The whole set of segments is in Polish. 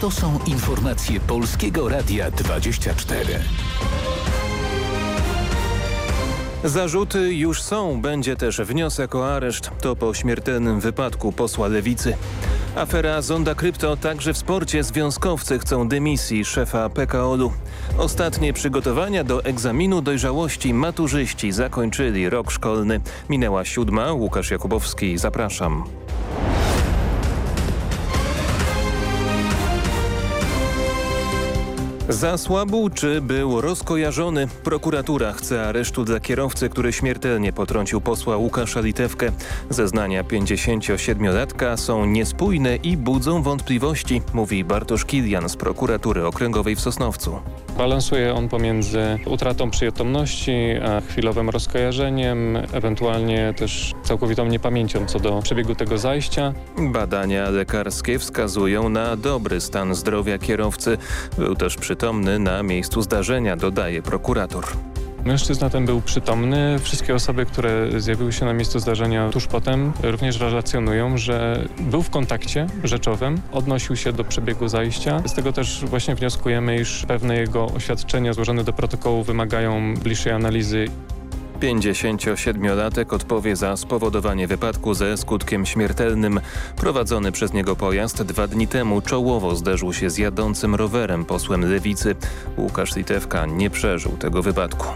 To są informacje Polskiego Radia 24. Zarzuty już są. Będzie też wniosek o areszt. To po śmiertelnym wypadku posła Lewicy. Afera Zonda Krypto także w sporcie związkowcy chcą dymisji szefa PKO-u. Ostatnie przygotowania do egzaminu dojrzałości maturzyści zakończyli rok szkolny. Minęła siódma. Łukasz Jakubowski, zapraszam. Zasłabł czy był rozkojarzony? Prokuratura chce aresztu dla kierowcy, który śmiertelnie potrącił posła Łukasza Litewkę. Zeznania 57-latka są niespójne i budzą wątpliwości, mówi Bartosz Kilian z prokuratury okręgowej w Sosnowcu. Balansuje on pomiędzy utratą przytomności, a chwilowym rozkojarzeniem, ewentualnie też całkowitą niepamięcią co do przebiegu tego zajścia. Badania lekarskie wskazują na dobry stan zdrowia kierowcy. Był też przytomny na miejscu zdarzenia, dodaje prokurator. Mężczyzna ten był przytomny. Wszystkie osoby, które zjawiły się na miejscu zdarzenia tuż potem również relacjonują, że był w kontakcie rzeczowym, odnosił się do przebiegu zajścia. Z tego też właśnie wnioskujemy, iż pewne jego oświadczenia złożone do protokołu wymagają bliższej analizy 57-latek odpowie za spowodowanie wypadku ze skutkiem śmiertelnym. Prowadzony przez niego pojazd dwa dni temu czołowo zderzył się z jadącym rowerem posłem Lewicy. Łukasz Litewka nie przeżył tego wypadku.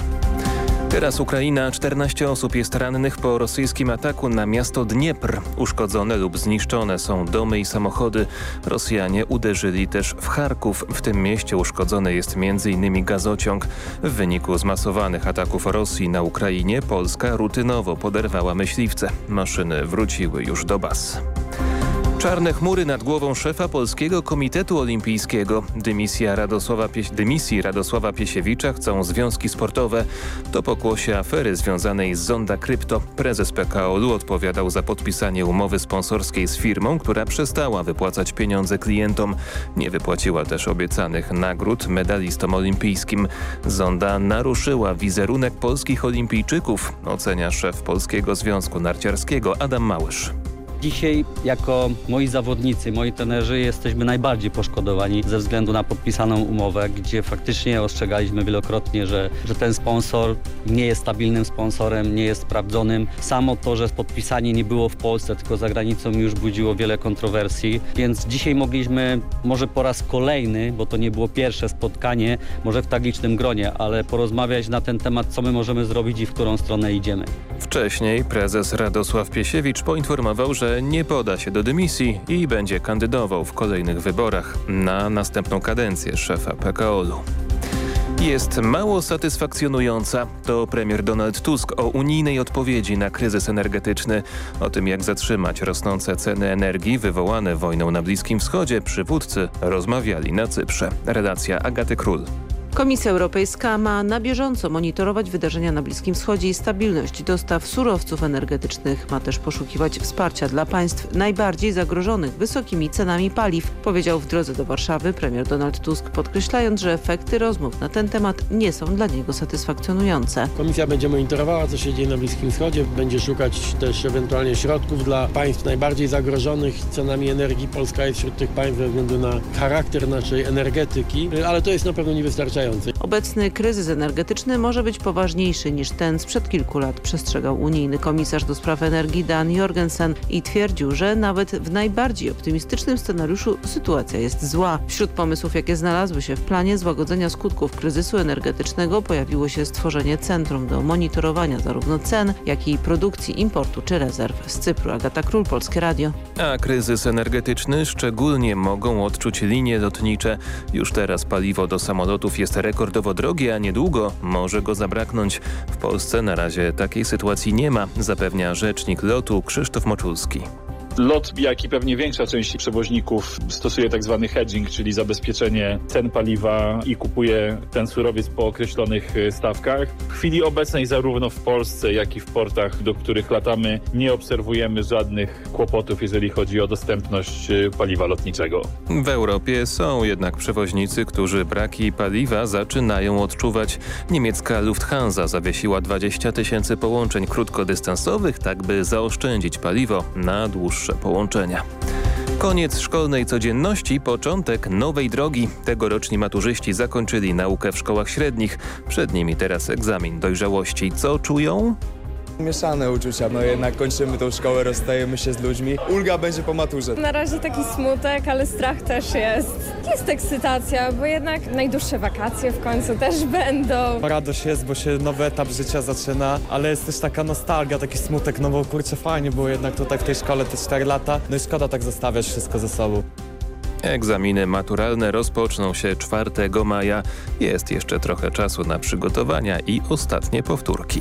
Teraz Ukraina. 14 osób jest rannych po rosyjskim ataku na miasto Dniepr. Uszkodzone lub zniszczone są domy i samochody. Rosjanie uderzyli też w Charków. W tym mieście uszkodzony jest m.in. gazociąg. W wyniku zmasowanych ataków Rosji na Ukrainie Polska rutynowo poderwała myśliwce. Maszyny wróciły już do baz. Czarne chmury nad głową szefa Polskiego Komitetu Olimpijskiego. Dymisja Radosława Pieś dymisji Radosława Piesiewicza chcą związki sportowe. To pokłosie afery związanej z Zonda Krypto. Prezes PKO-u odpowiadał za podpisanie umowy sponsorskiej z firmą, która przestała wypłacać pieniądze klientom. Nie wypłaciła też obiecanych nagród medalistom olimpijskim. Zonda naruszyła wizerunek polskich olimpijczyków, ocenia szef Polskiego Związku Narciarskiego Adam Małysz. Dzisiaj jako moi zawodnicy, moi trenerzy jesteśmy najbardziej poszkodowani ze względu na podpisaną umowę, gdzie faktycznie ostrzegaliśmy wielokrotnie, że, że ten sponsor nie jest stabilnym sponsorem, nie jest sprawdzonym. Samo to, że podpisanie nie było w Polsce, tylko za granicą już budziło wiele kontrowersji, więc dzisiaj mogliśmy może po raz kolejny, bo to nie było pierwsze spotkanie, może w tak licznym gronie, ale porozmawiać na ten temat, co my możemy zrobić i w którą stronę idziemy. Wcześniej prezes Radosław Piesiewicz poinformował, że nie poda się do dymisji i będzie kandydował w kolejnych wyborach na następną kadencję szefa PKO-u jest mało satysfakcjonująca. To premier Donald Tusk o unijnej odpowiedzi na kryzys energetyczny. O tym jak zatrzymać rosnące ceny energii wywołane wojną na Bliskim Wschodzie przywódcy rozmawiali na Cyprze. Redakcja Agaty Król. Komisja Europejska ma na bieżąco monitorować wydarzenia na Bliskim Wschodzie i stabilność dostaw surowców energetycznych. Ma też poszukiwać wsparcia dla państw najbardziej zagrożonych wysokimi cenami paliw, powiedział w drodze do Warszawy premier Donald Tusk, podkreślając, że efekty rozmów na ten temat nie są dla niego satysfakcjonujące. Komisja będzie monitorowała, co się dzieje na Bliskim Wschodzie, będzie szukać też ewentualnie środków dla państw najbardziej zagrożonych cenami energii. Polska jest wśród tych państw ze względu na charakter naszej energetyki, ale to jest na pewno niewystarczające. Obecny kryzys energetyczny może być poważniejszy niż ten sprzed kilku lat, przestrzegał unijny komisarz do spraw energii Dan Jorgensen i twierdził, że nawet w najbardziej optymistycznym scenariuszu sytuacja jest zła. Wśród pomysłów, jakie znalazły się w planie złagodzenia skutków kryzysu energetycznego pojawiło się stworzenie centrum do monitorowania zarówno cen, jak i produkcji, importu czy rezerw. Z Cypru Agata Król, Polskie Radio. A kryzys energetyczny szczególnie mogą odczuć linie lotnicze. Już teraz paliwo do samolotów jest jest rekordowo drogi, a niedługo może go zabraknąć. W Polsce na razie takiej sytuacji nie ma, zapewnia rzecznik lotu Krzysztof Moczulski. Lot, jak i pewnie większa część przewoźników stosuje tak zwany hedging, czyli zabezpieczenie cen paliwa i kupuje ten surowiec po określonych e, stawkach. W chwili obecnej zarówno w Polsce, jak i w portach, do których latamy, nie obserwujemy żadnych kłopotów, jeżeli chodzi o dostępność e, paliwa lotniczego. W Europie są jednak przewoźnicy, którzy braki paliwa zaczynają odczuwać. Niemiecka Lufthansa zawiesiła 20 tysięcy połączeń krótkodystansowych, tak by zaoszczędzić paliwo na połączenia. Koniec szkolnej codzienności, początek nowej drogi. Tegoroczni maturzyści zakończyli naukę w szkołach średnich. Przed nimi teraz egzamin dojrzałości. Co czują? Mieszane uczucia, no jednak kończymy tą szkołę, rozstajemy się z ludźmi. Ulga będzie po maturze. Na razie taki smutek, ale strach też jest. Jest ekscytacja, bo jednak najdłuższe wakacje w końcu też będą. Radość jest, bo się nowy etap życia zaczyna, ale jest też taka nostalgia, taki smutek, no bo kurczę fajnie było jednak tutaj w tej szkole te 4 lata, no i szkoda tak zostawiać wszystko ze sobą. Egzaminy maturalne rozpoczną się 4 maja. Jest jeszcze trochę czasu na przygotowania i ostatnie powtórki.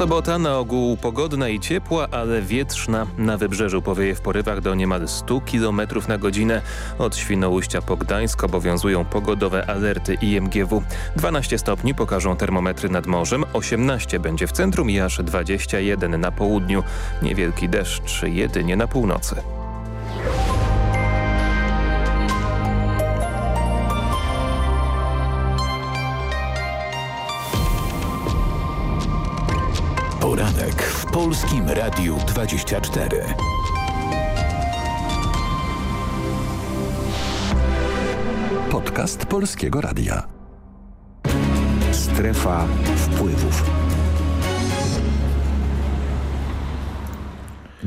Sobota na ogół pogodna i ciepła, ale wietrzna. Na wybrzeżu powieje w porywach do niemal 100 km na godzinę. Od Świnoujścia po Gdańsk obowiązują pogodowe alerty IMGW. 12 stopni pokażą termometry nad morzem, 18 będzie w centrum i aż 21 na południu. Niewielki deszcz jedynie na północy. Polskim Radiu 24. Podcast Polskiego Radia. Strefa wpływów.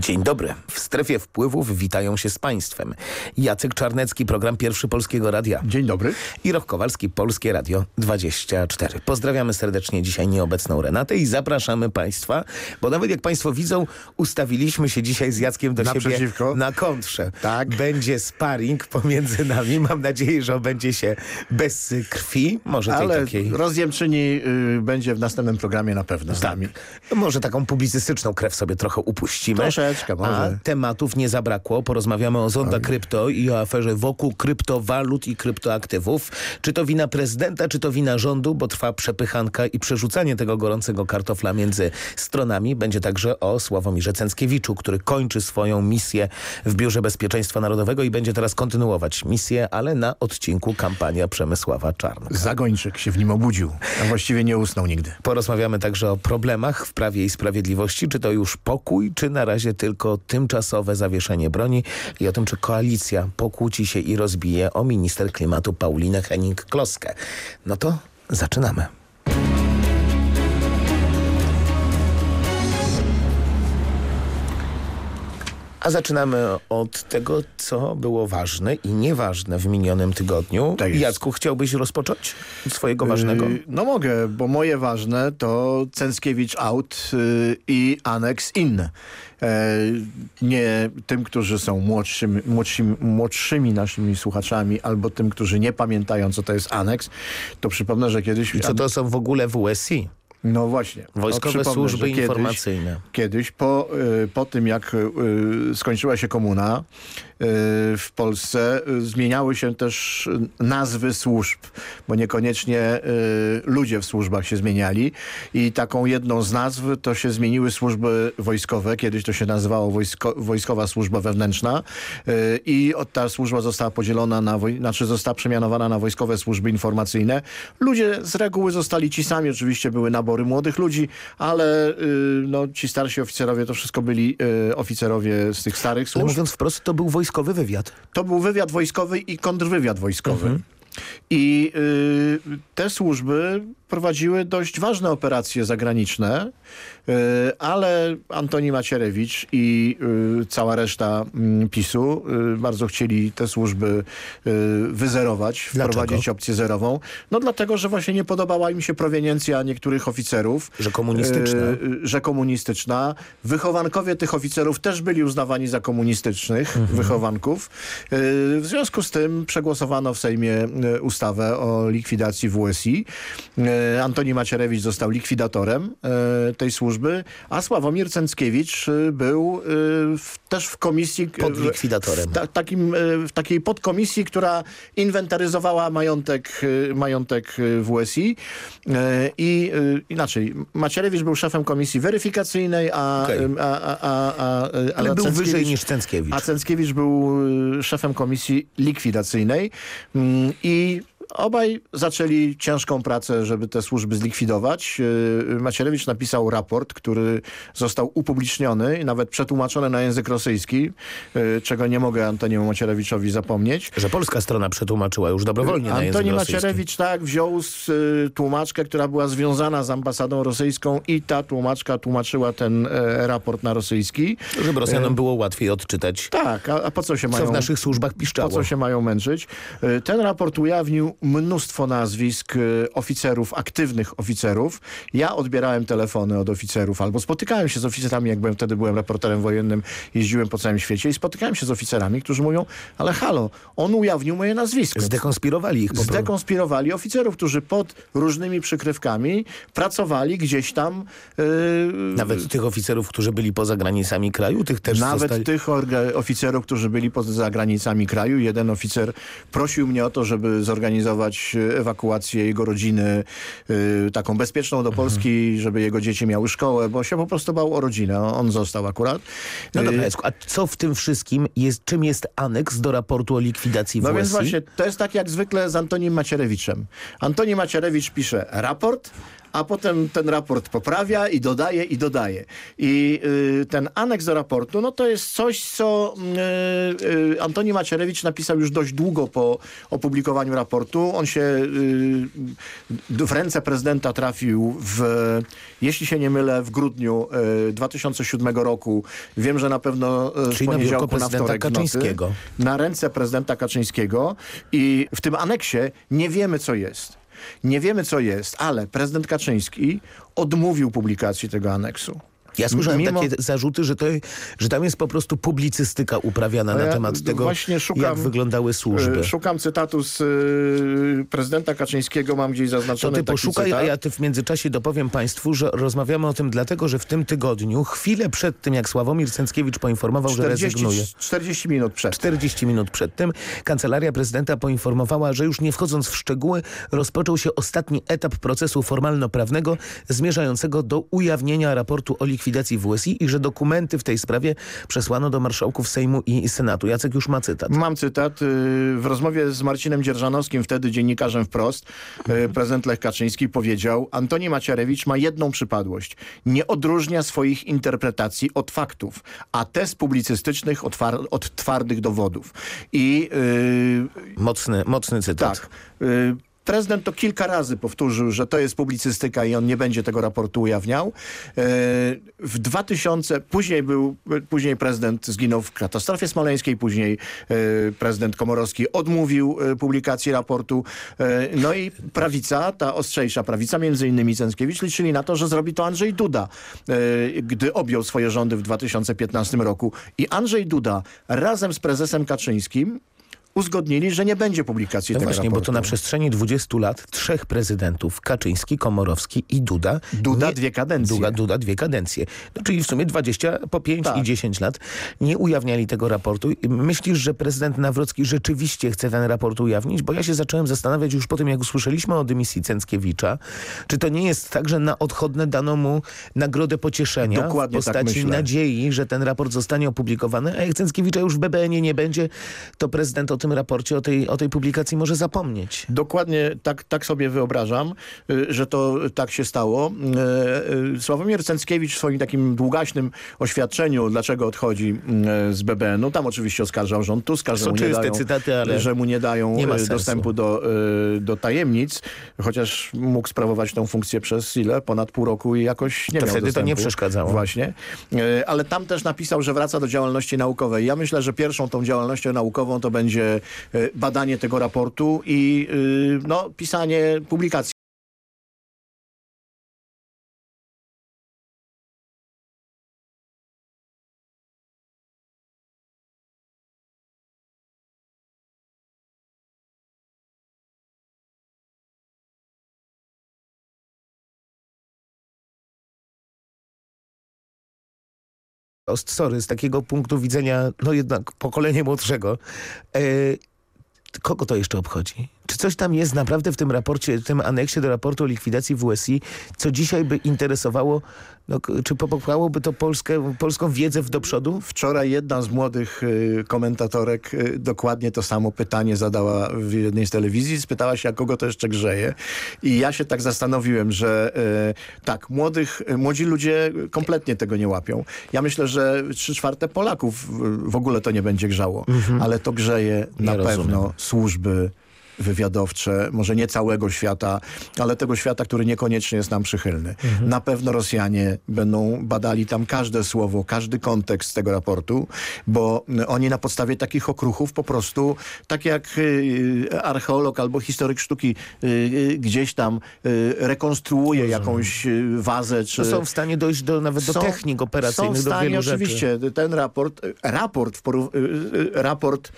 Dzień dobry. W strefie wpływów witają się z Państwem. Jacek Czarnecki, program Pierwszy Polskiego Radia. Dzień dobry. I Roch Kowalski, Polskie Radio 24. Pozdrawiamy serdecznie dzisiaj nieobecną Renatę i zapraszamy Państwa, bo nawet jak Państwo widzą, ustawiliśmy się dzisiaj z Jackiem do Naprzeciwko. siebie na kontrze. Tak. Będzie sparring pomiędzy nami. Mam nadzieję, że będzie się bez krwi. Może tej Ale takiej... rozjemczyni y, będzie w następnym programie na pewno z Tak. nami. Może taką publicystyczną krew sobie trochę upuścimy. Może. A tematów nie zabrakło. Porozmawiamy o Zonda Krypto i o aferze wokół kryptowalut i kryptoaktywów. Czy to wina prezydenta, czy to wina rządu, bo trwa przepychanka i przerzucanie tego gorącego kartofla między stronami. Będzie także o Sławomirze Cęckiewiczu, który kończy swoją misję w Biurze Bezpieczeństwa Narodowego i będzie teraz kontynuować misję, ale na odcinku kampania Przemysława Czarnka. Zagończyk się w nim obudził, a właściwie nie usnął nigdy. Porozmawiamy także o problemach w Prawie i Sprawiedliwości. Czy to już pokój, czy na razie tylko tymczasowe zawieszenie broni i o tym, czy koalicja pokłóci się i rozbije o minister klimatu Paulinę Henning-Kloskę. No to zaczynamy. A zaczynamy od tego, co było ważne i nieważne w minionym tygodniu. Tak jest. Jacku, chciałbyś rozpocząć swojego ważnego? Y, No mogę, bo moje ważne to Cęckiewicz out y, i aneks inny. E, nie tym, którzy są młodszymi, młodszymi, młodszymi naszymi słuchaczami albo tym, którzy nie pamiętają, co to jest aneks, to przypomnę, że kiedyś... I co to są w ogóle WSI? No właśnie. Wojskowe No, służby kiedyś- informacyjne. Kiedyś, po, y, po tym jak y, skończyła się komuna, w Polsce y, zmieniały się też y, nazwy służb, bo niekoniecznie y, ludzie w służbach się zmieniali i taką jedną z nazw to się zmieniły służby wojskowe. Kiedyś to się nazywało wojsko, Wojskowa Służba Wewnętrzna y, i od- ta służba została podzielona na, znaczy została przemianowana na Wojskowe Służby Informacyjne. Ludzie z reguły zostali ci sami, oczywiście były nabory młodych ludzi, ale y, no, ci starsi oficerowie to wszystko byli y, oficerowie z tych starych Ale służb. mówiąc wprost, to był wojskowy wywiad. To był wywiad wojskowy i kontrwywiad wojskowy. I y, te służby prowadziły dość ważne operacje zagraniczne, y, ale Antoni Macierewicz i y, cała reszta mm, PiSu y, bardzo chcieli te służby wyzerować, Dlaczego? wprowadzić opcję zerową. No dlatego, że właśnie nie podobała im się proweniencja niektórych oficerów. Że komunistyczna. Że komunistyczna. Wychowankowie tych oficerów też byli uznawani za komunistycznych wychowanków. Y, W związku z tym przegłosowano w Sejmie ustawę o likwidacji WSI. E, Antoni Macierewicz został likwidatorem e, tej służby, a Sławomir Cęckiewicz e, był w, też w komisji... Pod likwidatorem. W, ta, takim, w takiej podkomisji, która inwentaryzowała majątek, majątek WSI i inaczej, Macierewicz był szefem komisji weryfikacyjnej, a... Okej. a, a, a, a, Ale był wyżej niż Cęckiewicz. a Cęckiewicz był szefem komisji likwidacyjnej mm, i obaj zaczęli ciężką pracę, żeby te służby zlikwidować. Y, Macierewicz napisał raport, który został upubliczniony i nawet przetłumaczony na język rosyjski, y, czego nie mogę Antoniemu Macierewiczowi zapomnieć. Że polska strona przetłumaczyła już dobrowolnie na język Antoni rosyjski. Macierewicz tak wziął z, y, tłumaczkę, która była związana z ambasadą rosyjską i ta tłumaczka tłumaczyła ten e, raport na rosyjski. Żeby Rosjanom E, było łatwiej odczytać, Tak, a, a po co się co mają... w naszych służbach Po piszczało. co się mają męczyć? Y, Ten raport ujawnił mnóstwo nazwisk y, oficerów, aktywnych oficerów. Ja odbierałem telefony od oficerów albo spotykałem się z oficerami, jak byłem, wtedy byłem reporterem wojennym, jeździłem po całym świecie i spotykałem się z oficerami, którzy mówią, ale halo, on ujawnił moje nazwisko. Zdekonspirowali ich po prostu. Zdekonspirowali oficerów, którzy pod różnymi przykrywkami pracowali gdzieś tam. y, Nawet tych oficerów, którzy byli poza granicami kraju, tych też Nawet zostali... tych oficerów, którzy byli poza granicami kraju. Jeden oficer prosił mnie o to, żeby zorganizować e, ewakuację jego rodziny, y, taką bezpieczną Mhm. do Polski, żeby jego dzieci miały szkołę, bo się po prostu bał o rodzinę. On- został akurat. No dobra, Jacku, a co w tym wszystkim jest, czym jest aneks do raportu o likwidacji No WSI? więc właśnie, to jest tak jak zwykle z Antonim Macierewiczem. Antoni Macierewicz pisze raport, a potem ten raport poprawia i dodaje, i dodaje. I y, ten aneks do raportu, no to jest coś, co y, y, Antoni Macierewicz napisał już dość długo po opublikowaniu raportu. On się y, w ręce prezydenta trafił w, jeśli się nie mylę, w grudniu y, 2007 roku. Wiem, że na pewno y, z Czyli na poniedziałku na prezydenta wtorek nocy Kaczyńskiego. na ręce prezydenta Kaczyńskiego i w tym aneksie nie wiemy, co jest. Nie wiemy, co jest, ale prezydent Kaczyński odmówił publikacji tego aneksu. Ja słyszałem Mimo- takie zarzuty, że, to, że tam jest po prostu publicystyka uprawiana No na ja temat tego, właśnie szukam, jak wyglądały służby. y, Szukam cytatu z y, prezydenta Kaczyńskiego, mam gdzieś To zaznaczony ty taki poszukaj, cytat. a ja ty w międzyczasie dopowiem Państwu, że rozmawiamy o tym dlatego, że w tym tygodniu, chwilę przed tym, jak Sławomir Cęckiewicz poinformował, że 40, rezygnuje. 40 minut przed. 40 minut przed tym Kancelaria Prezydenta poinformowała, że już nie wchodząc w szczegóły rozpoczął się ostatni etap procesu formalno-prawnego zmierzającego do ujawnienia raportu o likwidacji WSI i że dokumenty w tej sprawie przesłano do marszałków Sejmu i Senatu. Jacek już ma cytat. Mam cytat. y, W rozmowie z Marcinem Dzierżanowskim, wtedy dziennikarzem wprost, y, prezydent Lech Kaczyński powiedział Antoni Macierewicz ma jedną przypadłość. Nie odróżnia swoich interpretacji od faktów, a te z publicystycznych od, twar- od twardych dowodów. I y, Mocny, mocny cytat. tak. y, Prezydent to kilka razy powtórzył, że to jest publicystyka i on nie będzie tego raportu ujawniał. E, W 2000, później był, później prezydent zginął w katastrofie smoleńskiej, później e, prezydent Komorowski odmówił e, publikacji raportu. No i prawica, ta ostrzejsza prawica, między innymi Cęckiewicz, liczyli na to, że zrobi to Andrzej Duda, gdy objął swoje rządy w 2015 roku. I Andrzej Duda razem z prezesem Kaczyńskim uzgodnili, że nie będzie publikacji No tego właśnie, bo raportu. to na przestrzeni 20 lat trzech prezydentów, Kaczyński, Komorowski i Duda. Duda nie- dwie kadencje. Duda, Duda dwie kadencje. No, czyli w sumie 20 po 5 Tak. i 10 lat nie ujawniali tego raportu. Myślisz, że prezydent Nawrocki rzeczywiście chce ten raport ujawnić? Bo ja się zacząłem zastanawiać już po tym, jak usłyszeliśmy o dymisji Cęckiewicza, czy to nie jest tak, że na odchodne dano mu nagrodę pocieszenia Dokładnie w tak postaci myślę. nadziei, że ten raport zostanie opublikowany, a jak Cęckiewicza już w BBN-ie nie będzie, to prezydent o tym raporcie, o tej, o tej publikacji może zapomnieć. Dokładnie tak, tak sobie wyobrażam, y, że to tak się stało. Y, y, Sławomir Cęckiewicz w swoim takim długaśnym oświadczeniu, dlaczego odchodzi z BBN-u, tam oczywiście oskarżał rząd Tuska, że mu, nie dają, cytaty, ale że mu nie dają nie dostępu do, do tajemnic, chociaż mógł sprawować tę funkcję przez ile? Ponad pół roku i jakoś nie To miał wtedy to nie przeszkadzało. Właśnie. Ale tam też napisał, że wraca do działalności naukowej. Ja myślę, że pierwszą tą działalnością naukową to będzie badanie tego raportu i y, no, pisanie publikacji sorry, z takiego punktu widzenia, no jednak pokolenie młodszego, e, kogo to jeszcze obchodzi? Czy coś tam jest naprawdę w tym raporcie, w tym aneksie do raportu o likwidacji WSI, co dzisiaj by interesowało, no, czy popchłałoby to Polskę, polską wiedzę w do przodu? Wczoraj jedna z młodych y, komentatorek y, dokładnie to samo pytanie zadała w jednej z telewizji. Spytała się, a kogo to jeszcze grzeje. I ja się tak zastanowiłem, że y, tak, młodych, młodzi ludzie kompletnie tego nie łapią. Ja myślę, że trzy czwarte Polaków w ogóle to nie będzie grzało. Ale to grzeje na rozumiem. pewno służby wywiadowcze, może nie całego świata, ale tego świata, który niekoniecznie jest nam przychylny. Na pewno Rosjanie będą badali tam każde słowo, każdy kontekst tego raportu, bo oni na podstawie takich okruchów po prostu, tak jak y, archeolog albo historyk sztuki y, y, gdzieś tam rekonstruuje jakąś wazę, czy... To są w stanie dojść do, nawet do Są- technik są operacyjnych, w do stanie, rzeczy. oczywiście. Ten raport, raport, w raport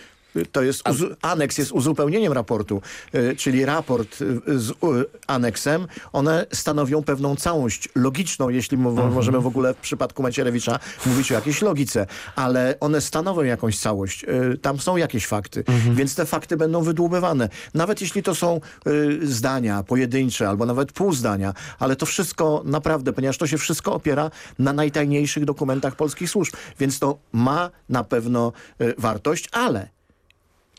to jest, aneks jest uzupełnieniem raportu, y, czyli raport y, z aneksem, one stanowią pewną całość logiczną, jeśli Mhm. możemy w ogóle w przypadku Macierewicza mówić o jakiejś logice, ale one stanowią jakąś całość. Y, Tam są jakieś fakty, Mhm. więc te fakty będą wydłubywane. Nawet jeśli to są zdania pojedyncze albo nawet pół zdania, ale to wszystko naprawdę, ponieważ to się wszystko opiera na najtajniejszych dokumentach polskich służb, więc to ma na pewno wartość, ale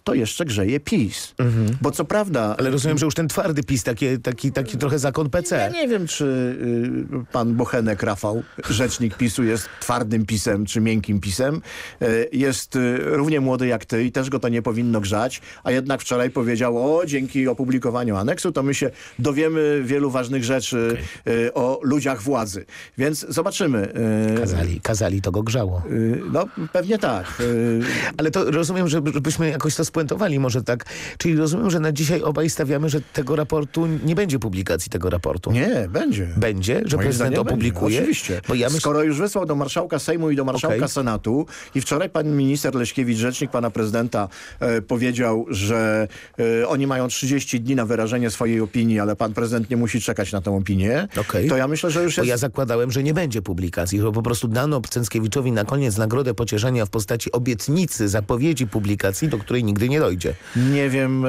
to jeszcze grzeje PiS. Bo co prawda... Mhm. Ale rozumiem, że już ten twardy PiS, taki, taki, taki trochę zakon PC. Ja nie wiem, czy y, pan Bochenek Rafał, rzecznik PiSu, jest twardym PiSem, czy miękkim PiSem. Y, jest y, równie młody jak ty i też go to nie powinno grzać, a jednak wczoraj powiedział, o dzięki opublikowaniu aneksu, to my się dowiemy wielu ważnych rzeczy y, o ludziach władzy. Więc zobaczymy. Kazali, kazali, to go grzało. no, pewnie tak. Ale to rozumiem, że- żebyśmy jakoś to spuentowali może tak. Czyli rozumiem, że na dzisiaj obaj stawiamy, że tego raportu, nie będzie publikacji tego raportu. nie, będzie. Będzie? Że Moim prezydent opublikuje? Będzie. Oczywiście. Bo ja myśl... Skoro już wysłał do marszałka Sejmu i do marszałka Okej. Senatu i wczoraj pan minister Leśkiewicz, rzecznik pana prezydenta e, powiedział, że e, oni mają 30 dni na wyrażenie swojej opinii, ale pan prezydent nie musi czekać na tę opinię, Okej. to ja myślę, że już Bo jest... ja zakładałem, że nie będzie publikacji, że po prostu dano Cęckiewiczowi na koniec nagrodę pocieszenia w postaci obietnicy, zapowiedzi publikacji, do której nigdy nie dojdzie. Nie wiem, e,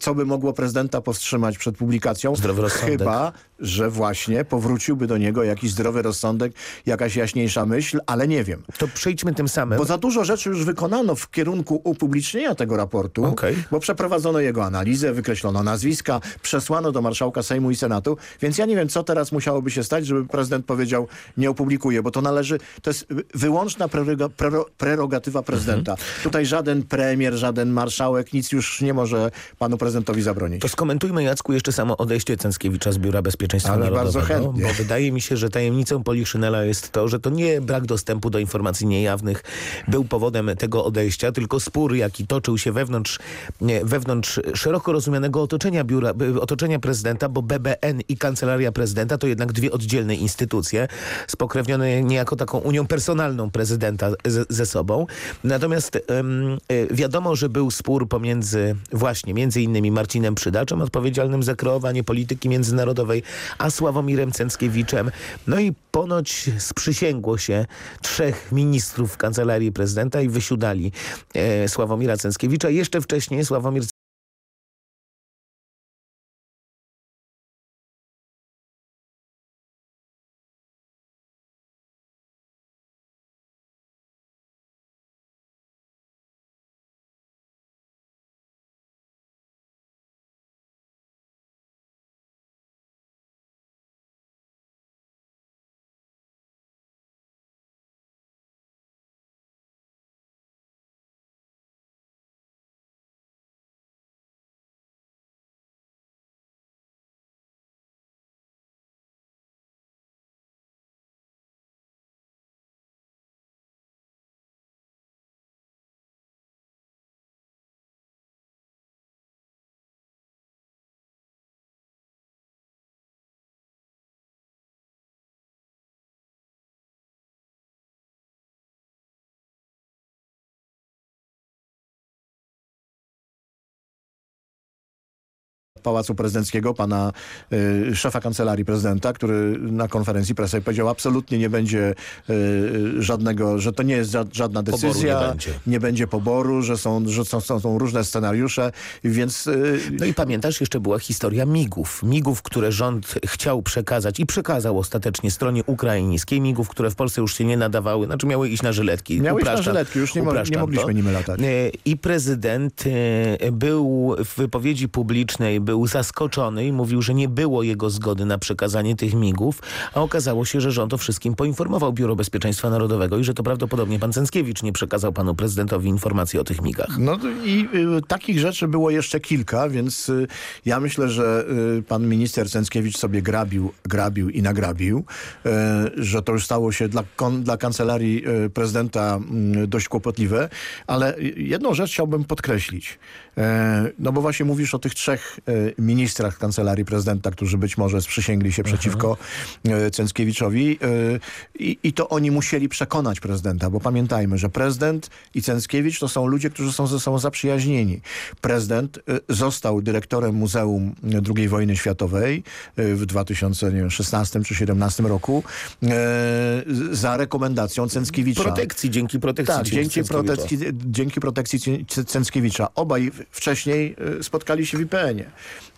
co by mogło prezydenta powstrzymać przed publikacją. Zdrowy rozsądek. Chyba, że właśnie powróciłby do niego jakiś zdrowy rozsądek, jakaś jaśniejsza myśl, ale nie wiem. To przejdźmy tym samym. Bo za dużo rzeczy już wykonano w kierunku upublicznienia tego raportu, Okej. bo przeprowadzono jego analizę, wykreślono nazwiska, przesłano do marszałka Sejmu i Senatu, więc ja nie wiem, co teraz musiałoby się stać, żeby prezydent powiedział, nie opublikuję, bo to należy, to jest wyłączna preroga, prero, prerogatywa prezydenta. Mhm. Tutaj żaden premier, żaden marszałek nic już nie może panu prezydentowi zabronić. To skomentujmy, Jacku, jeszcze samo odejście Cęckiewicza z Biura Bezpieczeństwa Ale bardzo Narodowego, chętnie. bo wydaje mi się, że tajemnicą Poliszynela jest to, że to nie brak dostępu do informacji niejawnych był powodem tego odejścia, tylko spór, jaki toczył się wewnątrz, nie, wewnątrz szeroko rozumianego otoczenia biura, otoczenia prezydenta, bo BBN i Kancelaria Prezydenta to jednak dwie oddzielne instytucje, spokrewnione niejako taką unią personalną prezydenta z, ze sobą. Natomiast em, e, wiadomo, że był spór pomiędzy właśnie między innymi Marcinem Przydaczem, odpowiedzialnym za kreowanie polityki międzynarodowej, a Sławomirem Cęckiewiczem. No i ponoć sprzysięgło się trzech ministrów w kancelarii prezydenta i wysiudali e, Sławomira Cęckiewicza. Jeszcze wcześniej Sławomir Pałacu Prezydenckiego, pana y, szefa Kancelarii Prezydenta, który na konferencji prasowej powiedział absolutnie nie będzie y, żadnego, że to nie jest ża żadna decyzja, nie będzie. nie będzie poboru, że są, że są, są, są różne scenariusze, więc... y, No i pamiętasz, jeszcze była historia migów. Migów, które rząd chciał przekazać i przekazał ostatecznie stronie ukraińskiej. Migów, które w Polsce już się nie nadawały, znaczy miały iść na żyletki. Miały iść na Upraszczam- żyletki, już nie mo- nie upraszczam mogliśmy to. nimi latać. E, I prezydent e, był w wypowiedzi publicznej był zaskoczony i mówił, że nie było jego zgody na przekazanie tych migów, a okazało się, że rząd o wszystkim poinformował Biuro Bezpieczeństwa Narodowego i że to prawdopodobnie pan Cęckiewicz nie przekazał panu prezydentowi informacji o tych migach. No i y, takich rzeczy było jeszcze kilka, więc y, ja myślę, że y, pan minister Cęckiewicz sobie grabił, grabił i nagrabił, y, że to już stało się dla, kon, dla kancelarii y, prezydenta y, dość kłopotliwe, ale jedną rzecz chciałbym podkreślić. E, no bo właśnie mówisz o tych trzech e, ministrach kancelarii prezydenta, którzy być może sprzysięgli się przeciwko e, Cęckiewiczowi i, i to oni musieli przekonać prezydenta, bo pamiętajmy, że prezydent i Cęckiewicz to są ludzie, którzy są ze sobą zaprzyjaźnieni. Prezydent został dyrektorem Muzeum II wojny światowej w 2016 czy 2017 roku za rekomendacją Cęckiewicza. Protekcji, dzięki protekcji. Tak, dzięki Cęckiewicza. protekcji, dzięki protekcji Cę- Cęckiewicza. Obaj wcześniej e, spotkali się w IPN-ie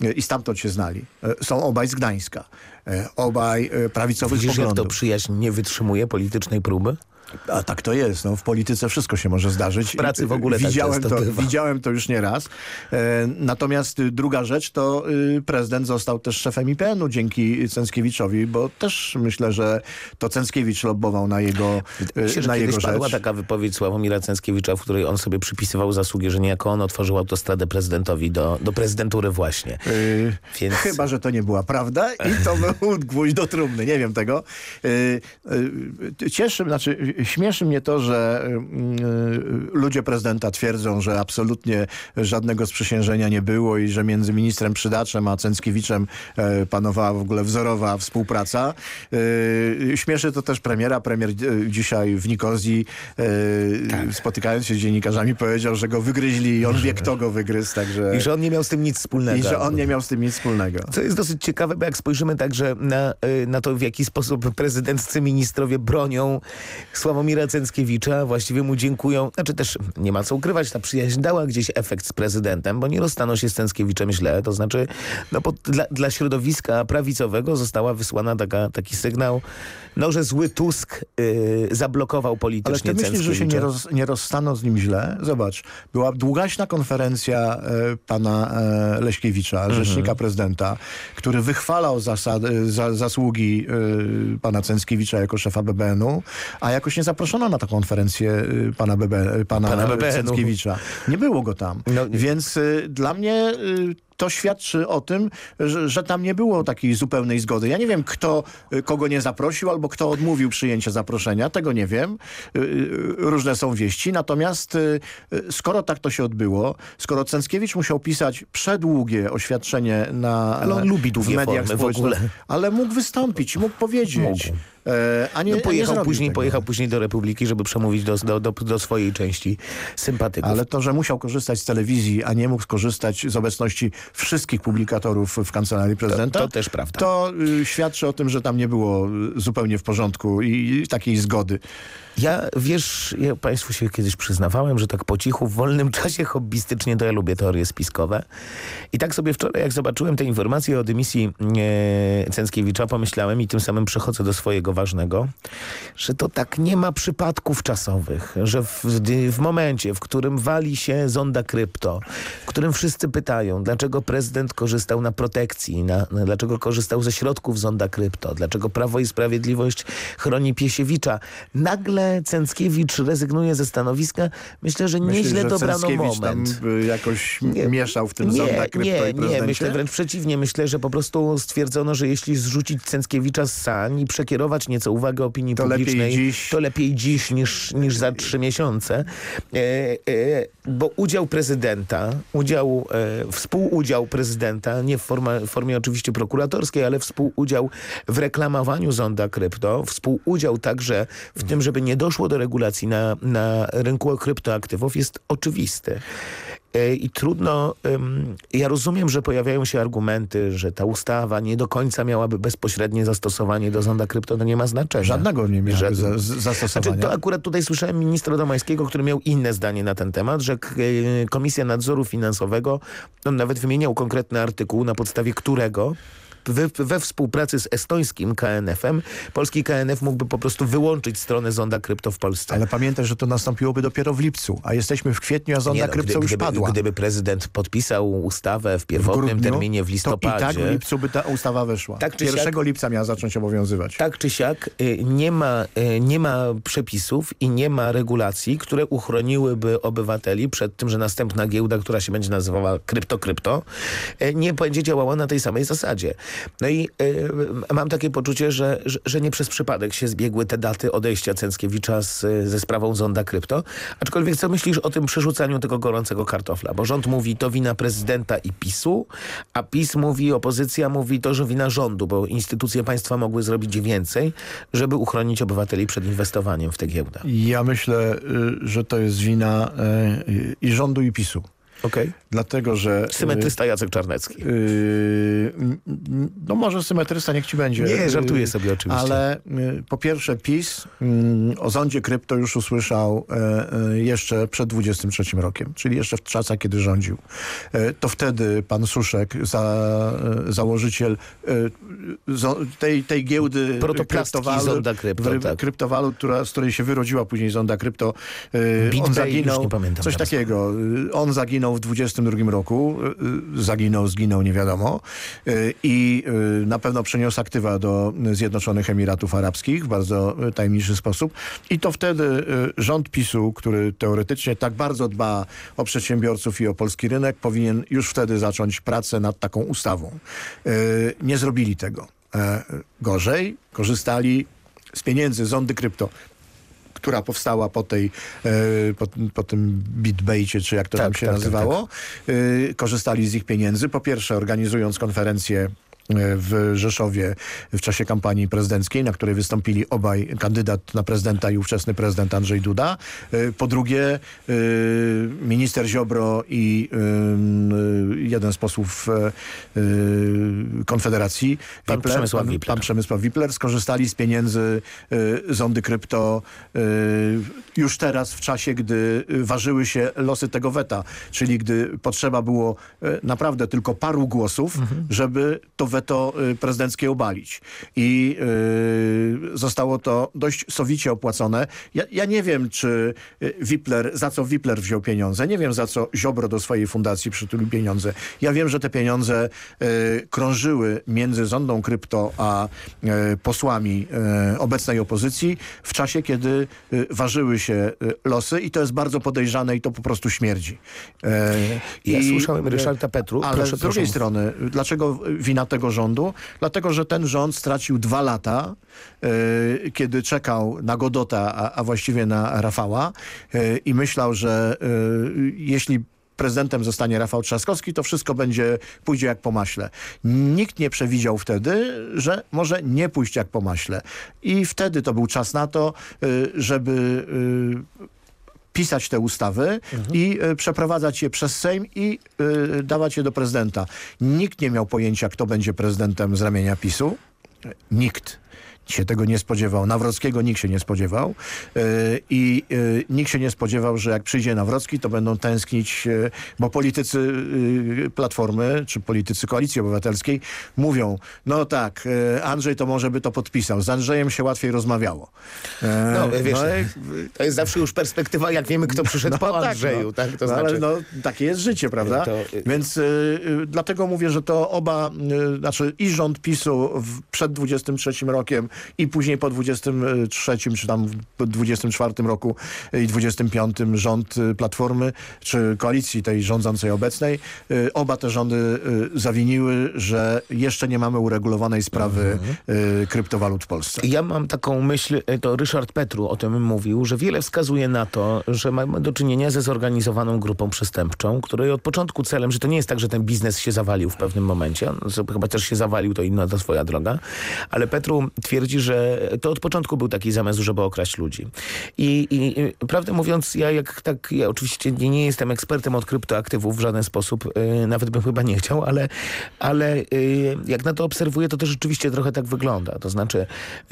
e, i stamtąd się znali. E, Są obaj z Gdańska. Obaj prawicowych Widzisz, jak to poglądów. przyjaźń nie wytrzymuje politycznej próby? A tak to jest. No, w polityce wszystko się może zdarzyć. W pracy w ogóle tak widziałem często to, bywa. Widziałem to już nieraz. E, natomiast y, druga rzecz to y, prezydent został też szefem IPN-u dzięki Cęckiewiczowi, bo też myślę, że to Cęckiewicz lobbował na jego, Myślę, y, na jego padła rzecz. taka wypowiedź Sławomira Cęckiewicza, w której on sobie przypisywał zasługi, że niejako on otworzył autostradę prezydentowi do, do prezydentury właśnie. Y, Więc... Chyba, że to nie była prawda i to był gwóźdź do trumny. Nie wiem tego. Y, y, Cieszy, znaczy śmieszy mnie to, że y, y, ludzie prezydenta twierdzą, że absolutnie żadnego sprzysiężenia nie było i że między ministrem Przydaczem a Cęckiewiczem e, panowała w ogóle wzorowa współpraca. Y, Śmieszy to też premiera. Premier dzisiaj w Nikozji y, spotykając się z dziennikarzami powiedział, że go wygryźli i on wie kto go wygryzł. Także... I że on nie miał z tym nic wspólnego. I że on nie miał z tym nic wspólnego. Co jest dosyć ciekawe, bo jak spojrzymy także na, na to, w jaki sposób prezydenccy ministrowie bronią Sławomira Cęckiewicza, właściwie mu dziękują. Znaczy też nie ma co ukrywać, ta przyjaźń dała gdzieś efekt z prezydentem, bo nie rozstaną się z Cęckiewiczem źle. To znaczy no, bo dla, dla środowiska prawicowego została wysłana taka, taki sygnał, no, że zły Tusk y, zablokował Ale politycznie ty myślisz, że się nie, roz, nie rozstaną z nim źle? Zobacz, była długaśna konferencja e, pana e, Leśkiewicza, Mhm. rzecznika prezydenta, który wychwalał zasady, za, zasługi e, pana Cęckiewicza jako szefa BBN-u, a jakoś nie zaproszono na tę konferencję e, pana, BB, pana, Pana e. Cęckiewicza. Nie było go tam. No, Więc e, dla mnie e, to świadczy o tym, że, że tam nie było takiej zupełnej zgody. Ja nie wiem, kto y, kogo nie zaprosił albo kto odmówił przyjęcia zaproszenia. Tego nie wiem. Y, y, Różne są wieści. Natomiast skoro tak to się odbyło, skoro Cęckiewicz musiał pisać przedługie oświadczenie na Ale on lubi w mediach ogóle. ale mógł wystąpić, mógł powiedzieć. Mógł. E, A nie, No, nie pojechał, zrobił później, tego. pojechał później do Republiki, żeby przemówić do, do, do, do swojej części sympatyków. Ale to, że musiał korzystać z telewizji, a nie mógł skorzystać z obecności wszystkich publikatorów w kancelarii prezydenta, to też prawda. To y, świadczy o tym, że tam nie było y, zupełnie w porządku i, i takiej zgody. Ja, wiesz, ja Państwu się kiedyś przyznawałem, że tak po cichu, w wolnym czasie hobbystycznie to ja lubię teorie spiskowe. I tak sobie wczoraj, jak zobaczyłem te informacje o dymisji e, Cęckiewicza, pomyślałem i tym samym przechodzę do swojego ważnego, że to tak nie ma przypadków czasowych, że w, w momencie, w którym wali się zonda krypto, w którym wszyscy pytają, dlaczego prezydent korzystał na protekcji, na, na, dlaczego korzystał ze środków zonda krypto, dlaczego Prawo i Sprawiedliwość chroni Piesiewicza, nagle Cęckiewicz rezygnuje ze stanowiska. Myślę, że Myślisz, nieźle że dobrano moment. tam y, jakoś Nie. mieszał w tym Nie, zonda krypto nie, i nie, myślę wręcz przeciwnie. Myślę, że po prostu stwierdzono, że jeśli zrzucić Cęckiewicza z sań i przekierować nieco uwagę opinii To lepiej publicznej, dziś. to lepiej dziś niż, niż za trzy miesiące. E, e, bo udział prezydenta, udział, e, współudział prezydenta, nie w, forma, formie oczywiście prokuratorskiej, ale współudział w reklamowaniu zonda krypto, współudział także w tym, żeby nie doszło do regulacji na, na rynku kryptoaktywów jest oczywisty. E, I trudno, ja rozumiem, że pojawiają się argumenty, że ta ustawa nie do końca miałaby bezpośrednie zastosowanie do zonda krypto, to nie ma znaczenia. Żadnego nie miałaby zastosowania. Znaczy, to akurat tutaj słyszałem ministra Domańskiego, który miał inne zdanie na ten temat, że Komisja Nadzoru Finansowego, on nawet wymieniał konkretny artykuł, na podstawie którego we, współpracy z estońskim KNF-em polski KNF mógłby po prostu wyłączyć stronę Zonda Krypto w Polsce. Ale pamiętaj, że to nastąpiłoby dopiero w lipcu, a jesteśmy w kwietniu, a Zonda Nie, no, Krypto gdy, już gdyby, padła. Gdyby prezydent podpisał ustawę w pierwotnym w grudniu, terminie w listopadzie... To i tak w lipcu by ta ustawa weszła. Tak czy 1 siak, lipca miała zacząć obowiązywać. Tak czy siak y, nie ma, y, nie ma przepisów i nie ma regulacji, które uchroniłyby obywateli przed tym, że następna giełda, która się będzie nazywała krypto-krypto, y, nie będzie działała na tej samej zasadzie. No i mam takie poczucie, że, że, nie przez przypadek się zbiegły te daty odejścia Cęckiewicza z, ze sprawą Zonda Krypto. Aczkolwiek co myślisz o tym przerzucaniu tego gorącego kartofla? Bo rząd mówi to wina prezydenta i PiSu, a PiS mówi, opozycja mówi to, że wina rządu, bo instytucje państwa mogły zrobić więcej, żeby uchronić obywateli przed inwestowaniem w tę giełdę. Ja myślę, że to jest wina i rządu i PiSu. Okay. Dlatego, że... Symetrysta Jacek Czarnecki. Yy, no może symetrysta, niech ci będzie. Nie, żartuję sobie oczywiście. Ale yy, po pierwsze PiS yy, o zondzie krypto już usłyszał jeszcze przed 23 rokiem, czyli jeszcze w czasach, kiedy rządził. to wtedy pan Suszek, za, założyciel tej, tej giełdy kryptowalut, zonda krypto, tak. kryptowalut, która, z której się wyrodziła później zonda krypto. Bit on zaginął, nie pamiętam coś takiego. On zaginął w 22 roku. Zaginął, zginął, nie wiadomo. I na pewno przeniósł aktywa do Zjednoczonych Emiratów Arabskich w bardzo tajemniczy sposób. I to wtedy rząd PiSu, który teoretycznie tak bardzo dba o przedsiębiorców i o polski rynek, powinien już wtedy zacząć pracę nad taką ustawą. Nie zrobili tego. Gorzej, korzystali z pieniędzy zondy krypto która powstała po, tej, po, po tym bitbejcie, czy jak to tak, tam się tak, nazywało, tak, tak. korzystali z ich pieniędzy. Po pierwsze organizując konferencję w Rzeszowie w czasie kampanii prezydenckiej, na której wystąpili obaj kandydat na prezydenta i ówczesny prezydent Andrzej Duda. Po drugie minister Ziobro i jeden z posłów Konfederacji, pan, Wipler, Przemysław pan, Wipler. pan Przemysław Wipler, skorzystali z pieniędzy zondy krypto już teraz w czasie, gdy ważyły się losy tego weta, czyli gdy potrzeba było naprawdę tylko paru głosów, mhm. żeby to weto prezydenckie obalić. I yy, zostało to dość sowicie opłacone. Ja, ja, nie wiem, czy Wipler, za co Wipler wziął pieniądze. Nie wiem, za co Ziobro do swojej fundacji przytulił pieniądze. Ja wiem, że te pieniądze yy, krążyły między zondą krypto a yy, posłami obecnej opozycji w czasie, kiedy ważyły się losy i to jest bardzo podejrzane i to po prostu śmierdzi. Ja I, słyszałem Ryszarda Petru. Ale proszę, z drugiej proszę. strony, dlaczego wina tego rządu? Dlatego, że ten rząd stracił dwa lata, yy, kiedy czekał na Godota, a, a właściwie na Rafała yy, i myślał, że yy, jeśli prezydentem zostanie Rafał Trzaskowski, to wszystko będzie pójdzie jak po maśle. Nikt nie przewidział wtedy, że może nie pójść jak po maśle. I wtedy to był czas na to, żeby pisać te ustawy mhm. i y, przeprowadzać je przez Sejm i y, dawać je do prezydenta. Nikt nie miał pojęcia, kto będzie prezydentem z ramienia PiSu. Nikt się tego nie spodziewał. Nawrockiego nikt się nie spodziewał yy, i yy, nikt się nie spodziewał, że jak przyjdzie Nawrocki, to będą tęsknić, yy, bo politycy Platformy, czy politycy Koalicji Obywatelskiej mówią, no tak, Andrzej to może by to podpisał. Z Andrzejem się łatwiej rozmawiało. No, wiesz, no, to jest zawsze już perspektywa, jak wiemy, kto przyszedł no, po tak, Andrzeju. Tak, tak? To no, znaczy... ale no, takie jest życie, prawda? To... Więc dlatego mówię, że to oba, znaczy i rząd PiSu w, przed 23 rokiem i później po 23 czy tam 24 roku i 25 rząd Platformy czy koalicji tej rządzącej obecnej. Oba te rządy zawiniły, że jeszcze nie mamy uregulowanej sprawy mhm. kryptowalut w Polsce. Ja mam taką myśl, to Ryszard Petru o tym mówił, że wiele wskazuje na to, że mamy do czynienia ze zorganizowaną grupą przestępczą, której od początku celem, że to nie jest tak, że ten biznes się zawalił w pewnym momencie, on chyba też się zawalił, to inna to swoja droga, ale Petru twierdzi, twierdzi, że to od początku był taki zamysł, żeby okraść ludzi. I, i, i prawdę mówiąc, ja jak tak, ja oczywiście nie, nie jestem ekspertem od kryptoaktywów w żaden sposób, y, nawet bym chyba nie chciał, ale, ale y, jak na to obserwuję, to to rzeczywiście trochę tak wygląda. To znaczy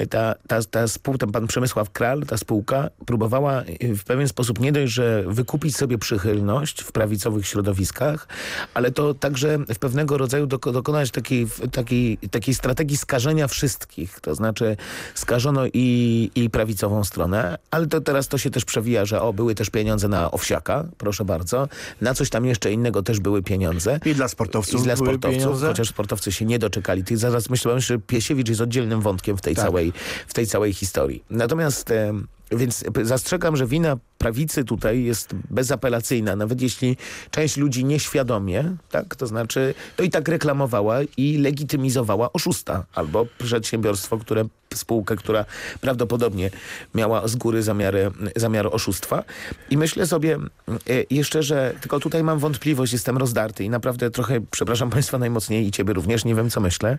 ta, ta, ta spółka, pan Przemysław Kral, ta spółka próbowała w pewien sposób nie dość, że wykupić sobie przychylność w prawicowych środowiskach, ale to także w pewnego rodzaju doko dokonać takiej, takiej, takiej strategii skażenia wszystkich. To znaczy skażono i, i prawicową stronę, ale to teraz to się też przewija, że o, były też pieniądze na Owsiaka, proszę bardzo. Na coś tam jeszcze innego też były pieniądze. I dla sportowców I dla sportowców, pieniądze? chociaż sportowcy się nie doczekali. Ty zaraz myślałem, że Piesiewicz jest oddzielnym wątkiem w tej, Tak. całej, w tej całej historii. Natomiast e, więc zastrzegam, że wina prawicy tutaj jest bezapelacyjna, nawet jeśli część ludzi nieświadomie, tak, to znaczy, to i tak reklamowała i legitymizowała oszusta albo przedsiębiorstwo, które spółkę, która prawdopodobnie miała z góry zamiary, zamiar oszustwa. I myślę sobie e, jeszcze, że tylko tutaj mam wątpliwość, jestem rozdarty i naprawdę trochę, przepraszam Państwa najmocniej i Ciebie również, nie wiem co myślę,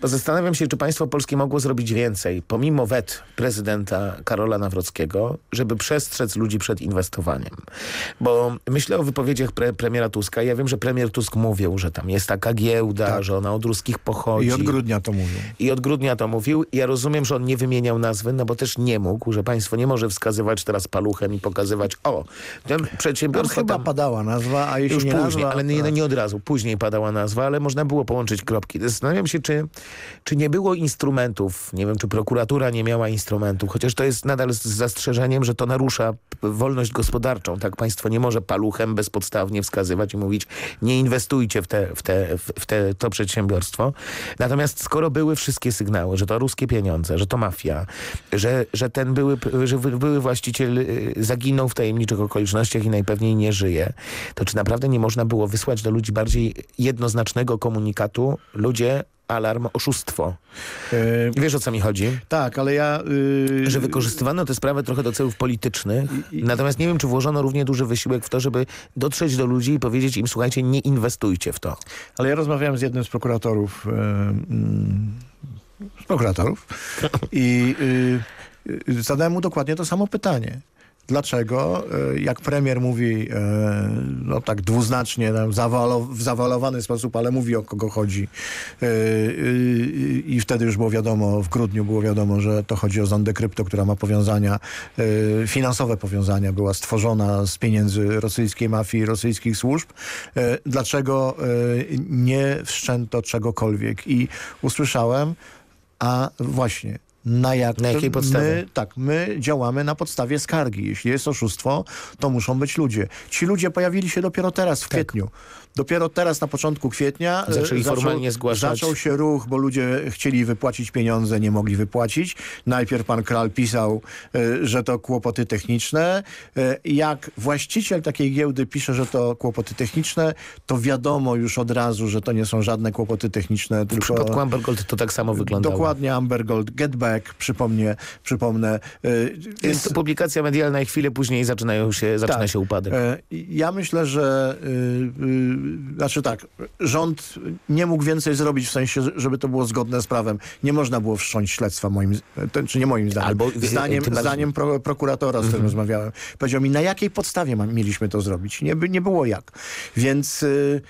bo zastanawiam się, czy państwo polskie mogło zrobić więcej, pomimo wet prezydenta Karola Nawrockiego, żeby przestrzec ludzi przed inwestowaniem. Bo myślę o wypowiedziach pre premiera Tuska. Ja wiem, że premier Tusk mówił, że tam jest taka giełda, Tak. że ona od ruskich pochodzi. I od grudnia to mówią. I od grudnia to mówił. Ja rozumiem, że on nie wymieniał nazwy, no bo też nie mógł, że państwo nie może wskazywać teraz paluchem i pokazywać, o, ten Tam przedsiębiorstwo chyba tam... padała nazwa, a jeśli Już nie później, nazwa... ale nie, tak. nie od razu. Później padała nazwa, ale można było połączyć kropki. Zastanawiam się, czy, czy nie było instrumentów, nie wiem, czy prokuratura nie miała instrumentów, chociaż to jest nadal z zastrzeżeniem, że to narusza wolność gospodarczą. Tak państwo nie może paluchem bezpodstawnie wskazywać i mówić, nie inwestujcie w, te, w, te, w te, to przedsiębiorstwo. Natomiast skoro były wszystkie sygnały, że to ruskie pieniądze, że to mafia, że, że ten były, że były właściciel y, zaginął w tajemniczych okolicznościach i najpewniej nie żyje, to czy naprawdę nie można było wysłać do ludzi bardziej jednoznacznego komunikatu? Ludzie, alarm, oszustwo. E, Wiesz o co mi chodzi? tak, ale ja... y, Że wykorzystywano tę sprawę trochę do celów politycznych, natomiast nie wiem, czy włożono równie duży wysiłek w to, żeby dotrzeć do ludzi i powiedzieć im, słuchajcie, nie inwestujcie w to. Ale ja rozmawiałem z jednym z prokuratorów, e, mm, prokuratorów i y, y, zadałem mu dokładnie to samo pytanie. Dlaczego, e, jak premier mówi, e, no tak dwuznacznie, w zawalowany sposób, ale mówi o kogo chodzi y, i wtedy już było wiadomo, w grudniu było wiadomo, że to chodzi o Zondę Krypto, która ma powiązania, finansowe powiązania, była stworzona z pieniędzy rosyjskiej mafii, rosyjskich służb. Dlaczego nie wszczęto czegokolwiek? I usłyszałem, a właśnie, na, jak, Na jakiej podstawie? My, tak, my działamy na podstawie skargi. Jeśli jest oszustwo, to muszą być ludzie. Ci ludzie pojawili się dopiero teraz, w kwietniu. Dopiero teraz, na początku kwietnia, e, Zaczęli formalnie zgłaszać. Zaczął się ruch, bo ludzie chcieli wypłacić pieniądze, nie mogli wypłacić. Najpierw pan Kral pisał, e, że to kłopoty techniczne. E, Jak właściciel takiej giełdy pisze, że to kłopoty techniczne, to wiadomo już od razu, że to nie są żadne kłopoty techniczne, W tylko... przypadku Amber Gold to tak samo wyglądało. Dokładnie Amber Gold, Get Back, przypomnę, przypomnę. E, Jest to publikacja medialna i chwilę później zaczynają się, zaczyna Tak. się upadek. Ja myślę, że znaczy tak, rząd nie mógł więcej zrobić w sensie, żeby to było zgodne z prawem. Nie można było wszcząć śledztwa moim, to, czy nie moim zdaniem. Albo, y, zdaniem, zdaniem pro, prokuratora, z którym rozmawiałem. Powiedział mi, na jakiej podstawie mieliśmy to zrobić. Nie, nie było jak. Więc y,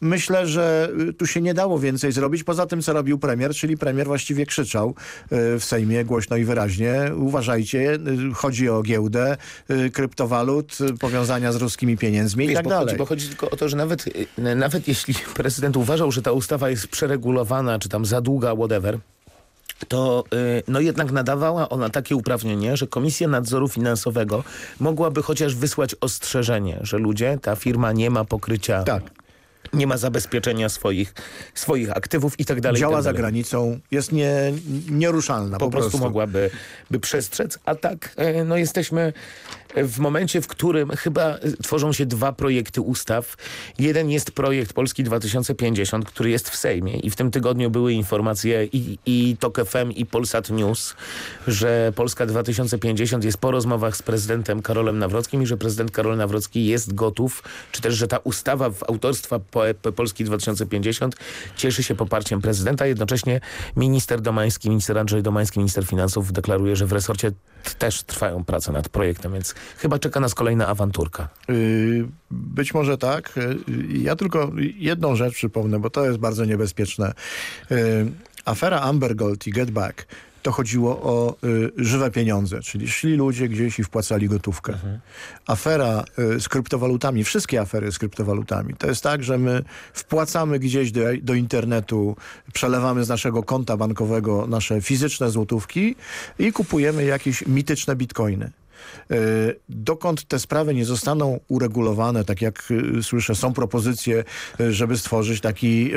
myślę, że y, tu się nie dało więcej zrobić, poza tym, co robił premier, czyli premier właściwie krzyczał y, w Sejmie głośno i wyraźnie. Uważajcie, y, chodzi o giełdę y, kryptowalut, y, powiązania z ruskimi pieniędzmi i Wiesz, tak bo dalej. Chodzi, bo chodzi tylko o to, że nawet, y, nawet jeśli prezydent uważał, że ta ustawa jest przeregulowana, czy tam za długa, whatever, to y, no jednak nadawała ona takie uprawnienie, że Komisja Nadzoru Finansowego mogłaby chociaż wysłać ostrzeżenie, że ludzie, ta firma nie ma pokrycia, Tak. Nie ma zabezpieczenia swoich, swoich aktywów i tak dalej. Działa tak za granicą, jest nie, nieruszalna po, po, prostu, mogłaby by przestrzec, a tak e, no jesteśmy w momencie, w którym chyba tworzą się dwa projekty ustaw. Jeden jest projekt Polski 2050, który jest w Sejmie i w tym tygodniu były informacje i, i TOK FM i Polsat News, że Polska 2050 jest po rozmowach z prezydentem Karolem Nawrockim i że prezydent Karol Nawrocki jest gotów, czy też, że ta ustawa w autorstwa Polski 2050 cieszy się poparciem prezydenta. Jednocześnie minister Domański, minister Andrzej Domański, minister finansów deklaruje, że w resorcie też trwają prace nad projektem, więc chyba czeka nas kolejna awanturka. Y, być może tak. Y, ja tylko jedną rzecz przypomnę, bo to jest bardzo niebezpieczne. Y, afera Amber Gold i Get Back to chodziło o y, żywe pieniądze, czyli szli ludzie gdzieś i wpłacali gotówkę. Mhm. Afera y, z kryptowalutami, wszystkie afery z kryptowalutami, to jest tak, że my wpłacamy gdzieś do, do internetu, przelewamy z naszego konta bankowego nasze fizyczne złotówki i kupujemy jakieś mityczne bitcoiny. E, dokąd te sprawy nie zostaną uregulowane, tak jak e, słyszę, są propozycje, e, żeby stworzyć taki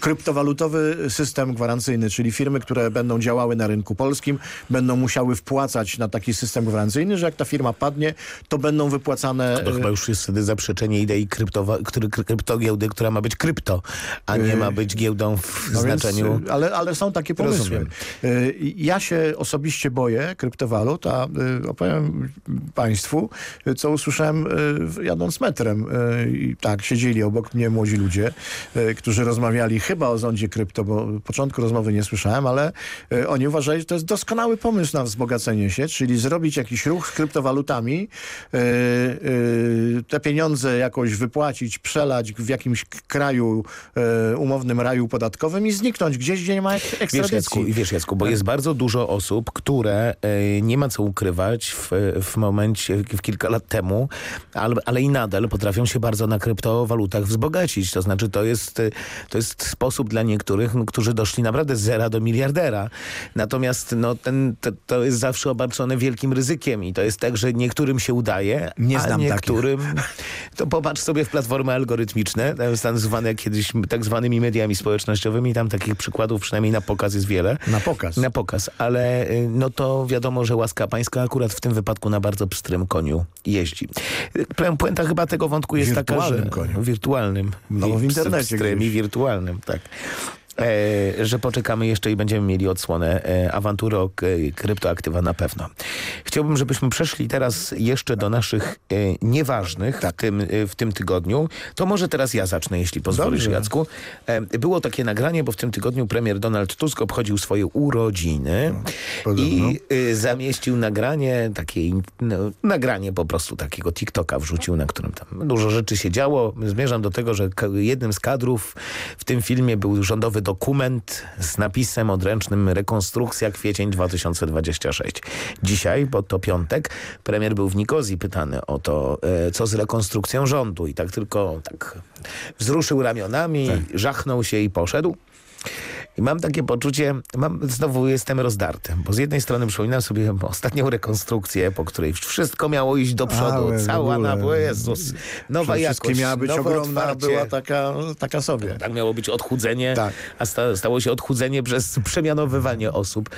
kryptowalutowy system gwarancyjny, czyli firmy, które będą działały na rynku polskim, będą musiały wpłacać na taki system gwarancyjny, że jak ta firma padnie, to będą wypłacane... To chyba już jest wtedy zaprzeczenie idei kryptowa który, kryptogiełdy, która ma być krypto, a nie ma być giełdą w no znaczeniu... Więc, ale, ale są takie pomysły. Rozumiem. Ja się osobiście boję kryptowalut, a opowiem państwu, co usłyszałem e, jadąc metrem. E, I tak, siedzieli obok mnie młodzi ludzie, e, którzy rozmawiali chyba o zondzie krypto, bo początku rozmowy nie słyszałem, ale oni uważali, że to jest doskonały pomysł na wzbogacenie się, czyli zrobić jakiś ruch z kryptowalutami, te pieniądze jakoś wypłacić, przelać w jakimś kraju, umownym raju podatkowym i zniknąć gdzieś, gdzie nie ma ekstradycji. Wiesz Jacku, wiesz Jacku bo jest bardzo dużo osób, które nie ma co ukrywać, w, w momencie, w kilka lat temu, ale, ale i nadal potrafią się bardzo na kryptowalutach wzbogacić. To znaczy to jest, to jest sposób dla niektórych, którzy doszli naprawdę z zera do miliardera. Natomiast no, ten, to, to jest zawsze obarczone wielkim ryzykiem i to jest tak, że niektórym się udaje, Nie a niektórym... Takich. To popatrz sobie w platformy algorytmiczne, tak zwane kiedyś tak zwanymi mediami społecznościowymi. Tam takich przykładów przynajmniej na pokaz jest wiele. Na pokaz. Na pokaz, ale y, no to wiadomo, że łaska pańska akurat w tym wypadku na bardzo pstrym koniu jeździ. Puenta chyba tego wątku jest taka, że... Koniu. Wirtualnym. No w internecie. Pstrym i wirtualnym, tak że poczekamy jeszcze i będziemy mieli odsłonę e, awantury o kryptoaktywa na pewno. Chciałbym, żebyśmy przeszli teraz jeszcze do naszych e, nieważnych tak. w, tym, e, w tym tygodniu. To może teraz ja zacznę, jeśli pozwolisz, Dobrze. Jacku. E, było takie nagranie, bo w tym tygodniu premier Donald Tusk obchodził swoje urodziny no, i e, zamieścił nagranie, takie no, nagranie po prostu takiego TikToka wrzucił, na którym tam dużo rzeczy się działo. Zmierzam do tego, że jednym z kadrów w tym filmie był rządowy dokument z napisem odręcznym Rekonstrukcja kwiecień 2026. Dzisiaj, bo to piątek, premier był w Nikozji pytany o to, e, co z rekonstrukcją rządu i tak tylko tak wzruszył ramionami, tak. żachnął się i poszedł. I mam takie poczucie, mam, znowu jestem rozdarty, bo z jednej strony przypominam sobie ostatnią rekonstrukcję, po której wszystko miało iść do przodu, Ale, cała na Jezus, nowa jakość, miała być ogromna, otwarcie. była taka, taka sobie. Tak miało być odchudzenie, tak. a sta, stało się odchudzenie przez przemianowywanie osób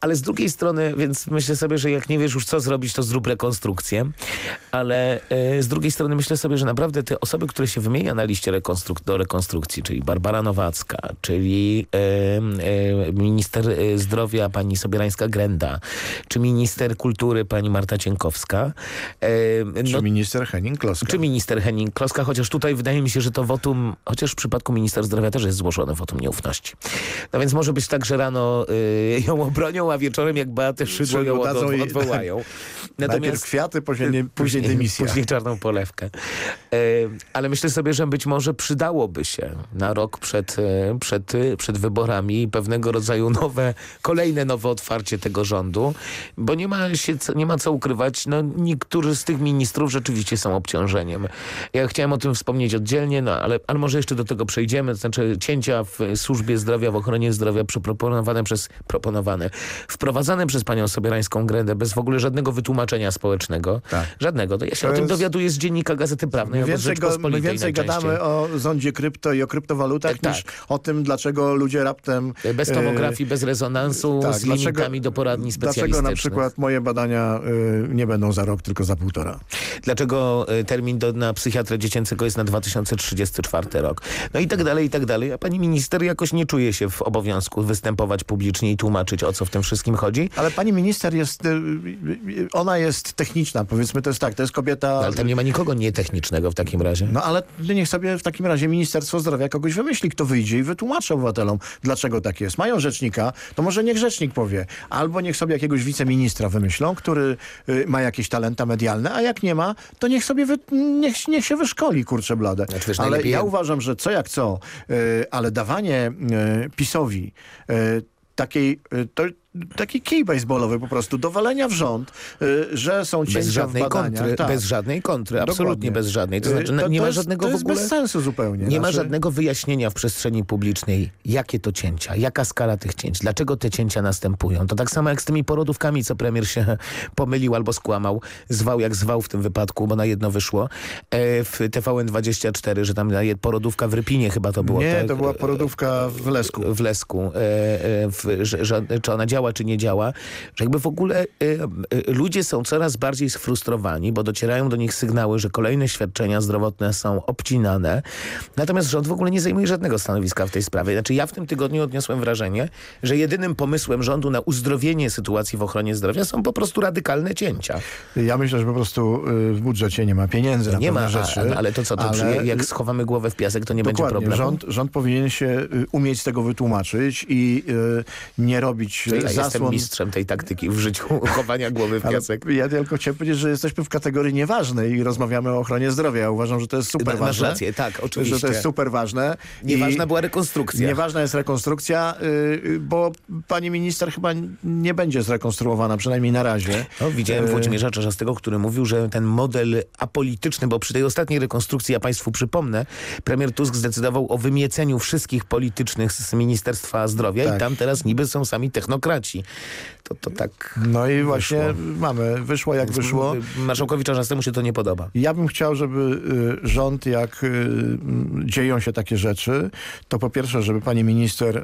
ale z drugiej strony, więc myślę sobie, że jak nie wiesz już co zrobić, to zrób rekonstrukcję, ale e, z drugiej strony myślę sobie, że naprawdę te osoby, które się wymienia na liście rekonstruk do rekonstrukcji, czyli Barbara Nowacka, czyli e, e, minister e, zdrowia pani Sobierańska-Grenda, czy minister kultury pani Marta Cienkowska. No, czy minister Henning-Kloska. Czy minister Henning-Kloska, chociaż tutaj wydaje mi się, że to wotum, chociaż w przypadku minister zdrowia też jest złożone wotum nieufności. No więc może być tak, że rano ją obronią, a wieczorem jak Beatę Szydło ją od, odwołają. Natomiast Najpierw kwiaty, później, później dymisja. Później czarną polewkę. E, ale myślę sobie, że być może przydałoby się na rok przed, e, przed, przed wyborami pewnego rodzaju nowe, kolejne nowe otwarcie tego rządu, bo nie ma, się, nie ma co ukrywać. No, niektórzy z tych ministrów rzeczywiście są obciążeniem. Ja chciałem o tym wspomnieć oddzielnie, no, ale, ale może jeszcze do tego przejdziemy. To znaczy cięcia w służbie zdrowia, w ochronie zdrowia proponowane przez proponowane wprowadzane przez panią Sobierańską Gredę bez w ogóle żadnego wytłumaczenia społecznego. Tak. Żadnego. Ja się To o tym jest- dowiaduję z dziennika Gazety Prawnej My więcej, go, my więcej gadamy o zondzie krypto i o kryptowalutach E, tak. niż o tym, dlaczego ludzie raptem... Bez e, tomografii, bez rezonansu, tak, z dlaczego- limitami do poradni specjalistycznych. Dlaczego na przykład moje badania y, nie będą za rok, tylko za półtora? Dlaczego termin do, na psychiatrę dziecięcego jest na 2034 rok. No i tak dalej, i tak dalej. A pani minister jakoś nie czuje się w obowiązku występować publicznie i tłumaczyć, o co w tym wszystkim chodzi. Ale pani minister jest, y, y, ona jest techniczna, powiedzmy, to jest tak, to jest kobieta... Ale tam nie ma nikogo nietechnicznego w takim razie. No ale niech sobie w takim razie Ministerstwo Zdrowia kogoś wymyśli, kto wyjdzie i wytłumaczy obywatelom, dlaczego tak jest. Mają rzecznika, to może niech rzecznik powie. Albo niech sobie jakiegoś wiceministra wymyślą, który y, ma jakieś talenta medialne, a jak nie ma, to niech sobie wy, niech, niech się wyszkoli, kurczę blade. Znaczy, wiesz, ale ja uważam, że co jak co, y, ale dawanie y, PiSowi y, takiej, y, to, taki kij baseballowy po prostu, do walenia w rząd, y, że są cięcia Bez w żadnej badaniach. kontry, tak. bez żadnej kontry, absolutnie Dokładnie. bez żadnej. To Y, znaczy, nie to ma jest- żadnego to w jest ogóle... bez sensu zupełnie. Nie ma Znaczy- żadnego wyjaśnienia w przestrzeni publicznej, jakie to cięcia, jaka skala tych cięć, dlaczego te cięcia następują. To tak samo jak z tymi porodówkami, co premier się pomylił albo skłamał, zwał jak zwał w tym wypadku, bo na jedno wyszło, e, w TVN24, że tam porodówka w Rypinie chyba to było. Nie, tak? to była porodówka w Lesku. w Lesku, e, e, w, że, że, czy ona działa, czy nie działa, że jakby w ogóle e, e, ludzie są coraz bardziej sfrustrowani, bo docierają do nich sygnały, że kolejne świadczenia zdrowotne są obcinane, natomiast rząd w ogóle nie zajmuje żadnego stanowiska w tej sprawie. Znaczy ja w tym tygodniu odniosłem wrażenie, że jedynym pomysłem rządu na uzdrowienie sytuacji w ochronie zdrowia są po prostu radykalne cięcia. Ja myślę, że po prostu y, w budżecie nie ma pieniędzy na nie ma, rzeczy. ale to co, to ale- przy, jak schowamy głowę w piasek, to nie będzie Dokładnie. problemu? Rząd, rząd powinien się y, umieć z tego wytłumaczyć i y, nie robić Y, jestem zasłon. mistrzem tej taktyki w życiu chowania głowy w Ale piasek. ja tylko chciałem powiedzieć, że jesteśmy w kategorii nieważnej i rozmawiamy o ochronie zdrowia. Ja uważam, że to jest super Masz ważne. rację, tak, oczywiście. Że to jest super ważne. Nieważna I była rekonstrukcja. Nieważna jest rekonstrukcja, y, y, bo pani minister chyba nie będzie zrekonstruowana, przynajmniej na razie. No, widziałem E, Włodzimierza Czarzastego, który mówił, że ten model apolityczny, bo przy tej ostatniej rekonstrukcji, ja państwu przypomnę, premier Tusk zdecydował o wymieceniu wszystkich politycznych z Ministerstwa Zdrowia Tak. i tam teraz niby są sami technokraci. To, to tak... No i właśnie wyszło. mamy, wyszło jak wyszło. Marszałkowi Czarzastemu się to nie podoba. Ja bym chciał, żeby y, rząd, jak y, dzieją się takie rzeczy, to po pierwsze, żeby pani minister y,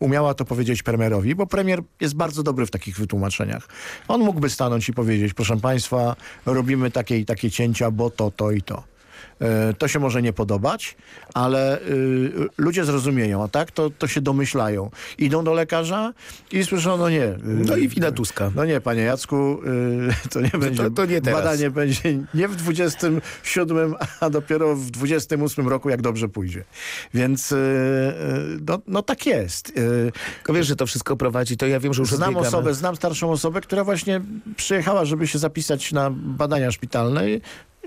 umiała to powiedzieć premierowi, bo premier jest bardzo dobry w takich wytłumaczeniach. On mógłby stanąć i powiedzieć, proszę państwa, robimy takie i takie cięcia, bo to, to i to. E, To się może nie podobać, ale y, ludzie zrozumieją, a tak to, to się domyślają. Idą do lekarza i słyszą, no nie. y, No i wina Tuska. no nie, panie Jacku, y, to nie będzie. to nie teraz. Badanie będzie nie w 27, a dopiero w 28 roku, jak dobrze pójdzie. Więc no, no tak jest. Tylko wiesz, że to wszystko prowadzi, to ja wiem, że już Znam odbiegamy. osobę, znam starszą osobę, która właśnie przyjechała, żeby się zapisać na badania szpitalne.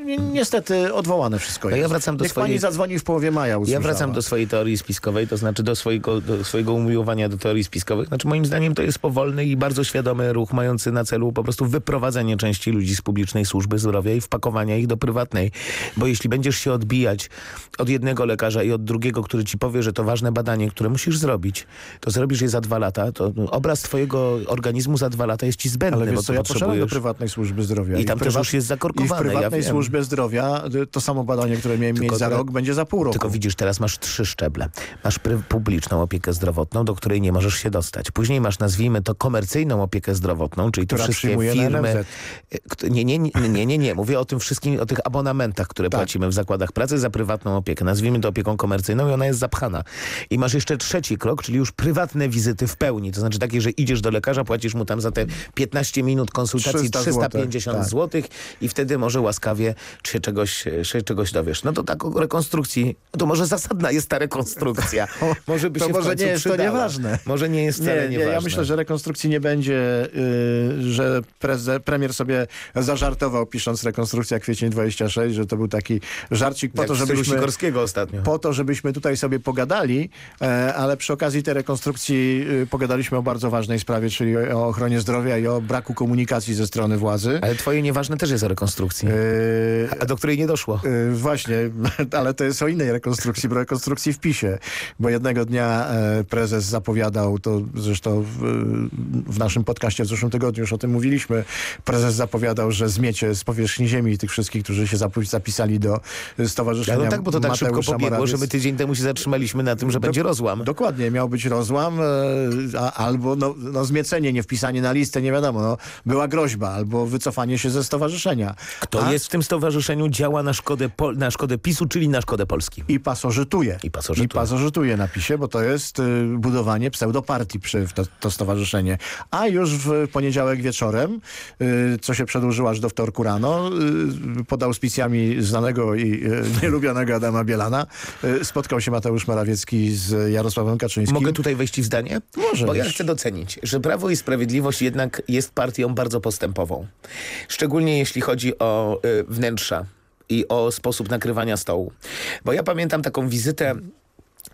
I ni- Niestety odwołane wszystko jest. ja wracam do Niech swojej- pani zadzwoni w połowie maja, Ja usłyszała. wracam do swojej teorii spiskowej, to znaczy do swojego, do swojego umiłowania do teorii spiskowych. Znaczy moim zdaniem to jest powolny i bardzo świadomy ruch mający na celu po prostu wyprowadzenie części ludzi z publicznej służby zdrowia i wpakowania ich do prywatnej. Bo jeśli będziesz się odbijać od jednego lekarza i od drugiego, który ci powie, że to ważne badanie, które musisz zrobić, to zrobisz je za dwa lata, to obraz twojego organizmu za dwa lata jest ci zbędny, Ale bo wiesz co, ja poszedłem do potrzebujesz... prywatnej służby zdrowia. I tam w też już jest I w zakorkowane, ja prywatnej wiem. Służbie zdrowia y, to samo badanie, które miałem Tylko mieć za rok, będzie za pół roku. Tylko widzisz, teraz masz trzy szczeble. Masz publiczną opiekę zdrowotną, do której nie możesz się dostać. Później masz, nazwijmy to, komercyjną opiekę zdrowotną, czyli te Która wszystkie przyjmuje na firmy... E, Nie, nie, nie, nie, nie. Mówię o tym wszystkim, o tych abonamentach, które Tak. płacimy w zakładach pracy za prywatną opiekę. Nazwijmy to opieką komercyjną i ona jest zapchana. I masz jeszcze trzeci krok, czyli już prywatne wizyty w pełni. To znaczy takie, że idziesz do lekarza, płacisz mu tam za te 15 minut konsultacji 300 350 tak. zł i wtedy może łaskawie się czegoś, się czegoś dowiesz. No to tak o rekonstrukcji, to może zasadna jest ta rekonstrukcja. Może by To się może nie jest to przydała. nieważne. Może nie jest wcale Nie, nie, nieważne. ja myślę, że rekonstrukcji nie będzie, y, że preze, premier sobie zażartował pisząc rekonstrukcja kwiecień 26, że to był taki żarcik po Jak to, żebyśmy... Sikorskiego ostatnio. Po to, żebyśmy tutaj sobie pogadali, e, ale przy okazji tej rekonstrukcji y, pogadaliśmy o bardzo ważnej sprawie, czyli o, ochronie zdrowia i o braku komunikacji ze strony władzy. Ale twoje nieważne też jest o rekonstrukcji. E, A do której nie doszło. Yy, właśnie, ale to jest o innej rekonstrukcji, bo rekonstrukcji w PiSie. Bo jednego dnia e, prezes zapowiadał, to zresztą w, w naszym podcaście w zeszłym tygodniu już o tym mówiliśmy, prezes zapowiadał, że zmiecie z powierzchni ziemi tych wszystkich, którzy się zapisali do stowarzyszenia Ja no tak, bo to tak szybko Mateusza pobiegło, Morawiec. że my tydzień temu się zatrzymaliśmy na tym, że będzie rozłam. Dokładnie, miał być rozłam, e, a, albo no, no zmiecenie, nie wpisanie na listę, nie wiadomo. No, była groźba, albo wycofanie się ze stowarzyszenia. Kto A- jest w tym stowarzyszeniu, działa na szkodę, na szkodę PiSu, czyli na szkodę Polski. I pasożytuje. I pasożytuje. I pasożytuje na PiSie, bo to jest y, budowanie pseudopartii przy to, to stowarzyszenie. A już w poniedziałek wieczorem, y, co się przedłużyło aż do wtorku rano, y, pod auspicjami znanego i y, nielubionego Adama Bielana, y, spotkał się Mateusz Morawiecki z Jarosławem Kaczyńskim. Mogę tutaj wejść w zdanie? Może, Bo ja chcę docenić, że Prawo i Sprawiedliwość jednak jest partią bardzo postępową. Szczególnie jeśli chodzi o y, wnętrza i o sposób nakrywania stołu. Bo ja pamiętam taką wizytę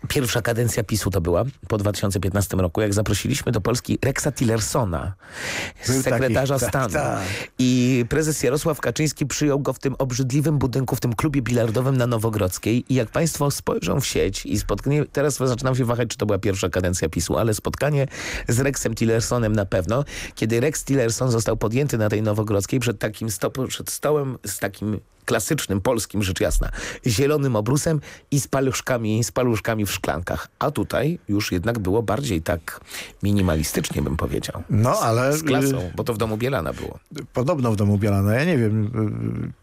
Pierwsza kadencja PiSu to była po 2015 roku, jak zaprosiliśmy do Polski Rexa Tillersona, Był sekretarza taki, tak, stanu. tak. I prezes Jarosław Kaczyński przyjął go w tym obrzydliwym budynku, w tym klubie bilardowym na Nowogrodzkiej. I jak państwo spojrzą w sieć i spotkanie, teraz zaczynam się wahać, czy to była pierwsza kadencja PiSu, ale spotkanie z Rexem Tillersonem na pewno, kiedy Rex Tillerson został podjęty na tej Nowogrodzkiej przed takim sto, przed stołem z takim klasycznym, polskim, rzecz jasna, zielonym obrusem i z paluszkami, z paluszkami w szklankach. A tutaj już jednak było bardziej tak minimalistycznie, bym powiedział. No, ale Z klasą, y, bo to w domu Bielana było. podobno w domu Bielana, ja nie wiem,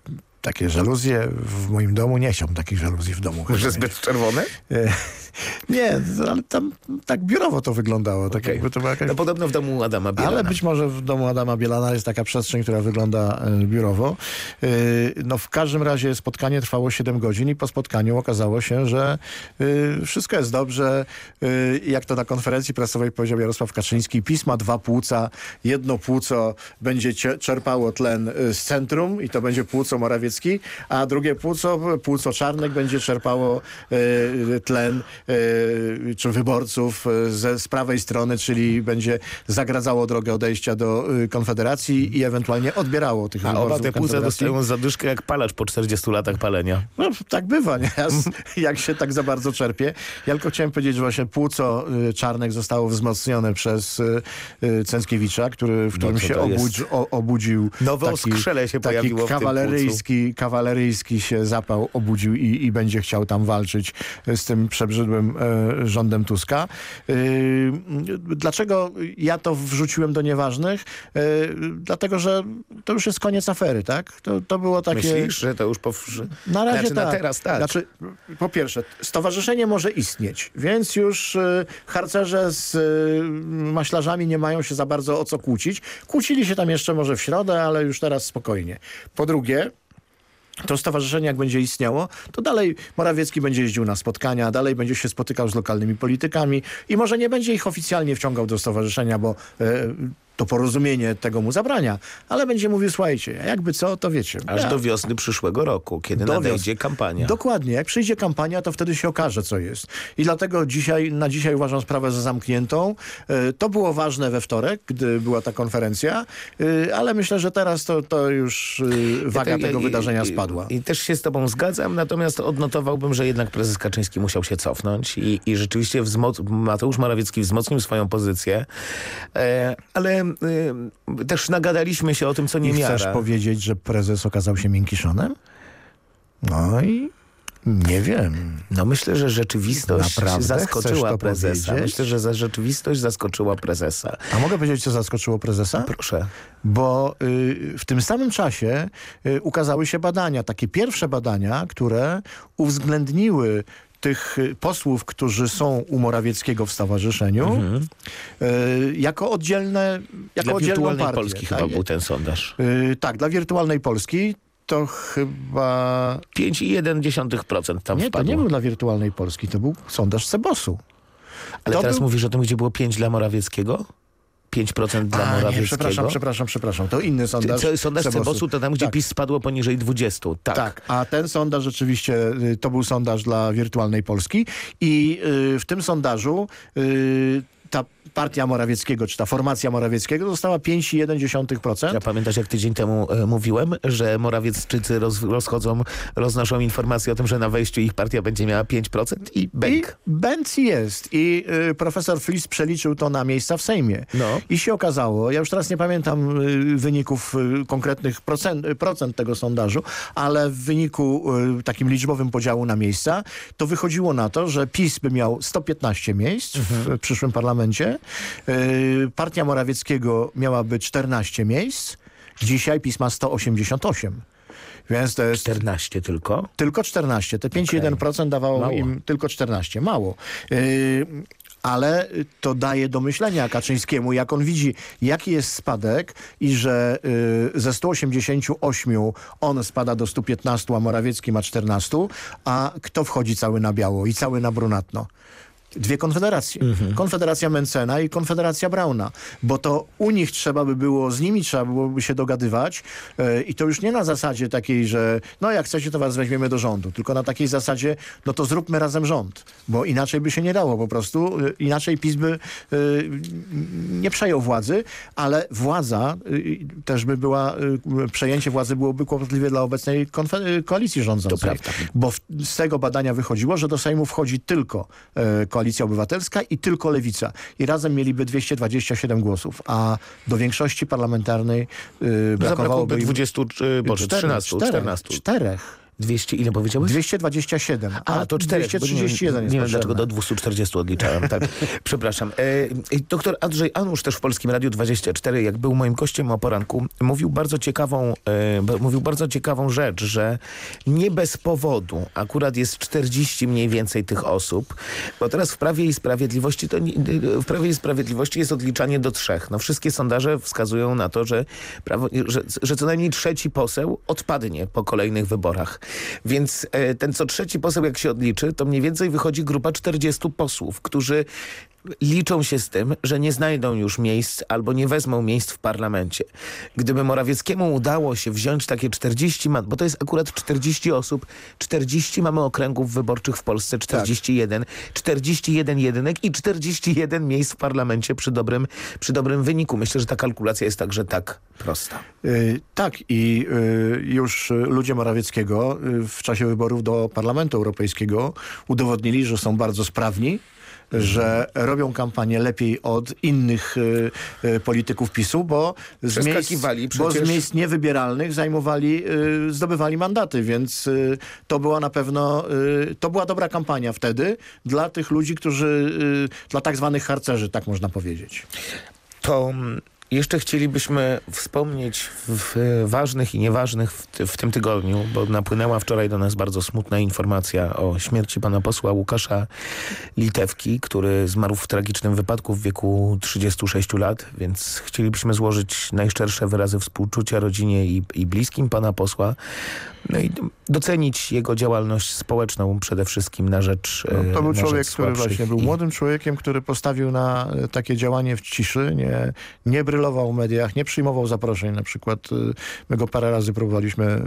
y, takie żaluzje w moim domu, nie chciałbym takich żaluzji w domu. Może zbyt czerwone? E, Nie, ale tam tak biurowo to wyglądało. Tak jakby to jakaś... No podobno w domu Adama Bielana. Ale być może w domu Adama Bielana jest taka przestrzeń, która wygląda e, biurowo. E, No w każdym razie spotkanie trwało 7 godzin i po spotkaniu okazało się, że wszystko jest dobrze. Jak to na konferencji prasowej powiedział Jarosław Kaczyński, PiS ma dwa płuca. Jedno płuco będzie czerpało tlen z centrum i to będzie płuco Morawiecki, a drugie płuco, płuco Czarnek będzie czerpało e, tlen e, czy wyborców e, ze, z prawej strony, czyli będzie zagradzało drogę odejścia do Konfederacji i ewentualnie odbierało tych A wyborców oba te płuca dostają zadyszkę jak palacz po 40 latach palenia. No, tak bywa, nie? jak się tak za bardzo czerpie. Ja tylko chciałem powiedzieć, że właśnie płuco Czarnek zostało wzmocnione przez Cęckiewicza, który, w którym co się obudzi, obudził Nowe oskrzele się taki pojawiło w kawaleryjski, się zapał obudził i, i będzie chciał tam walczyć z tym przebrzydłym e, rządem Tuska. Y, dlaczego ja to wrzuciłem do nieważnych? E, dlatego, że to już jest koniec afery, tak? To, to było takie... Myślisz, że to już powrzy... Na razie znaczy, tak. na teraz tak. Znaczy, po pierwsze, stowarzyszenie może istnieć, więc już y, harcerze z y, maślarzami nie mają się za bardzo o co kłócić. Kłócili się tam jeszcze może w środę, ale już teraz spokojnie. Po drugie, to stowarzyszenie jak będzie istniało, to dalej Morawiecki będzie jeździł na spotkania, dalej będzie się spotykał z lokalnymi politykami i może nie będzie ich oficjalnie wciągał do stowarzyszenia, bo e, to porozumienie tego mu zabrania, ale będzie mówił, słuchajcie, jakby co, to wiecie. Aż ja- do wiosny przyszłego roku, kiedy Do nadejdzie wiosny. kampania. Dokładnie. Jak przyjdzie kampania, to wtedy się okaże, co jest. I dlatego dzisiaj, na dzisiaj uważam sprawę za zamkniętą. E, To było ważne we wtorek, gdy była ta konferencja, e, ale myślę, że teraz to, to już e, waga Ja- tego wydarzenia spadła. I też się z tobą zgadzam, natomiast odnotowałbym, że jednak prezes Kaczyński musiał się cofnąć i, i rzeczywiście wzmoc- Mateusz Morawiecki wzmocnił swoją pozycję, ale e, też nagadaliśmy się o tym, co nie I miara. chcesz powiedzieć, że prezes okazał się miękiszonem? No i nie wiem. No myślę, że rzeczywistość Naprawdę zaskoczyła prezesa. powiedzieć? Myślę, że za rzeczywistość zaskoczyła prezesa. A mogę powiedzieć, co zaskoczyło prezesa? Proszę. bo y, w tym samym czasie y, ukazały się badania, takie pierwsze badania, które uwzględniły tych y, posłów, którzy są u Morawieckiego w stowarzyszeniu, y, jako oddzielne, jako Dla oddzielną wirtualnej partię. Polski chyba był ten sondaż. Y, tak, dla wirtualnej Polski to chyba... 5,1% tam Nie, to wpadło. nie był dla wirtualnej Polski, to był sondaż Cebosu. Ale to teraz był- mówisz o tym, gdzie było 5 dla Morawieckiego? 5% dla A, nie, Morawieckiego? przepraszam, przepraszam, przepraszam. To inny sondaż. Co, sondaż Cebosu. Cebosu to tam, gdzie Tak. PiS spadło poniżej 20. Tak. Tak, a ten sondaż rzeczywiście y, to był sondaż dla wirtualnej Polski i y, w tym sondażu y, ta partia Morawieckiego, czy ta formacja Morawieckiego dostała 5,1%. Ja pamiętasz, jak tydzień temu e, mówiłem, że Morawiecczycy roz, rozchodzą, roznoszą informacje o tym, że na wejściu ich partia będzie miała 5% i bęk. I bęc jest. I y, profesor Flis przeliczył to na miejsca w Sejmie. No. I się okazało, ja już teraz nie pamiętam y, wyników y, konkretnych procent, y, procent tego sondażu, ale w wyniku y, takim liczbowym podziału na miejsca, to wychodziło na to, że PiS by miał 115 miejsc w przyszłym parlamencie, y, partia Morawieckiego miałaby 14 miejsc, dzisiaj PiS ma 188. Więc to jest 14 tylko? tylko 14. Te 5,1% dawało Mało. im tylko 14. Mało. Yy, ale to daje do myślenia Kaczyńskiemu, jak on widzi, jaki jest spadek i że yy, ze 188 on spada do 115, a Morawiecki ma 14, a kto wchodzi cały na biało i cały na brunatno? Dwie konfederacje. Konfederacja Mencena i Konfederacja Brauna. Bo to u nich trzeba by było, z nimi trzeba byłoby się dogadywać e, i to już nie na zasadzie takiej, że no jak chcecie, to was weźmiemy do rządu. Tylko na takiej zasadzie, no to zróbmy razem rząd. Bo inaczej by się nie dało po prostu. E, inaczej PiS by e, nie przejął władzy, ale władza też by była, przejęcie władzy byłoby kłopotliwe dla obecnej koalicji rządzącej. Bo w, z tego badania wychodziło, że do Sejmu wchodzi tylko e, Koalicja Obywatelska i tylko Lewica. I razem mieliby 227 głosów, a do większości parlamentarnej e, brakowałoby Zabrakłoby im 20, czy, Boże, czterech, 13, czterech, 14. czterech. 200, ile powiedziałeś? 227. A, to 4. 231 nie, jest nie wiem, dlaczego do 240 odliczałem. Tak. Przepraszam. E, doktor Andrzej Anusz też w Polskim Radiu 24, jak był moim gościem o poranku, mówił bardzo ciekawą, e, mówił bardzo ciekawą rzecz, że nie bez powodu akurat jest 40 mniej więcej tych osób, bo teraz w Prawie i Sprawiedliwości to nie, w Prawie i Sprawiedliwości jest odliczanie do trzech. No wszystkie sondaże wskazują na to, że, prawo, że, że co najmniej trzeci poseł odpadnie po kolejnych wyborach. Więc e, ten co trzeci poseł jak się odliczy, to mniej więcej wychodzi grupa 40 posłów, którzy liczą się z tym, że nie znajdą już miejsc albo nie wezmą miejsc w parlamencie. Gdyby Morawieckiemu udało się wziąć takie 40, man- bo to jest akurat 40 osób, 40 mamy okręgów wyborczych w Polsce, 41, 41 jedynek i 41 miejsc w parlamencie przy dobrym, przy dobrym wyniku. Myślę, że ta kalkulacja jest także tak prosta. Y, Tak i y, już ludzie Morawieckiego y, w czasie wyborów do Parlamentu Europejskiego udowodnili, że są bardzo sprawni, że robią kampanię lepiej od innych y, y, polityków PiSu, bo z, miejsc, bo z miejsc niewybieralnych zajmowali, y, zdobywali mandaty, więc to była na pewno, to była dobra kampania wtedy dla tych ludzi, którzy, dla tak zwanych harcerzy, tak można powiedzieć. to jeszcze chcielibyśmy wspomnieć w ważnych i nieważnych w, w tym tygodniu, bo napłynęła wczoraj do nas bardzo smutna informacja o śmierci pana posła Łukasza Litewki, który zmarł w tragicznym wypadku w wieku 36 lat, więc chcielibyśmy złożyć najszczersze wyrazy współczucia rodzinie i, i bliskim pana posła, no i docenić jego działalność społeczną przede wszystkim na rzecz No, to e, był człowiek, który właśnie był i- młodym człowiekiem, który postawił na e, takie działanie w ciszy, nie, nie brylował w mediach, nie przyjmował zaproszeń. Na przykład e, my go parę razy próbowaliśmy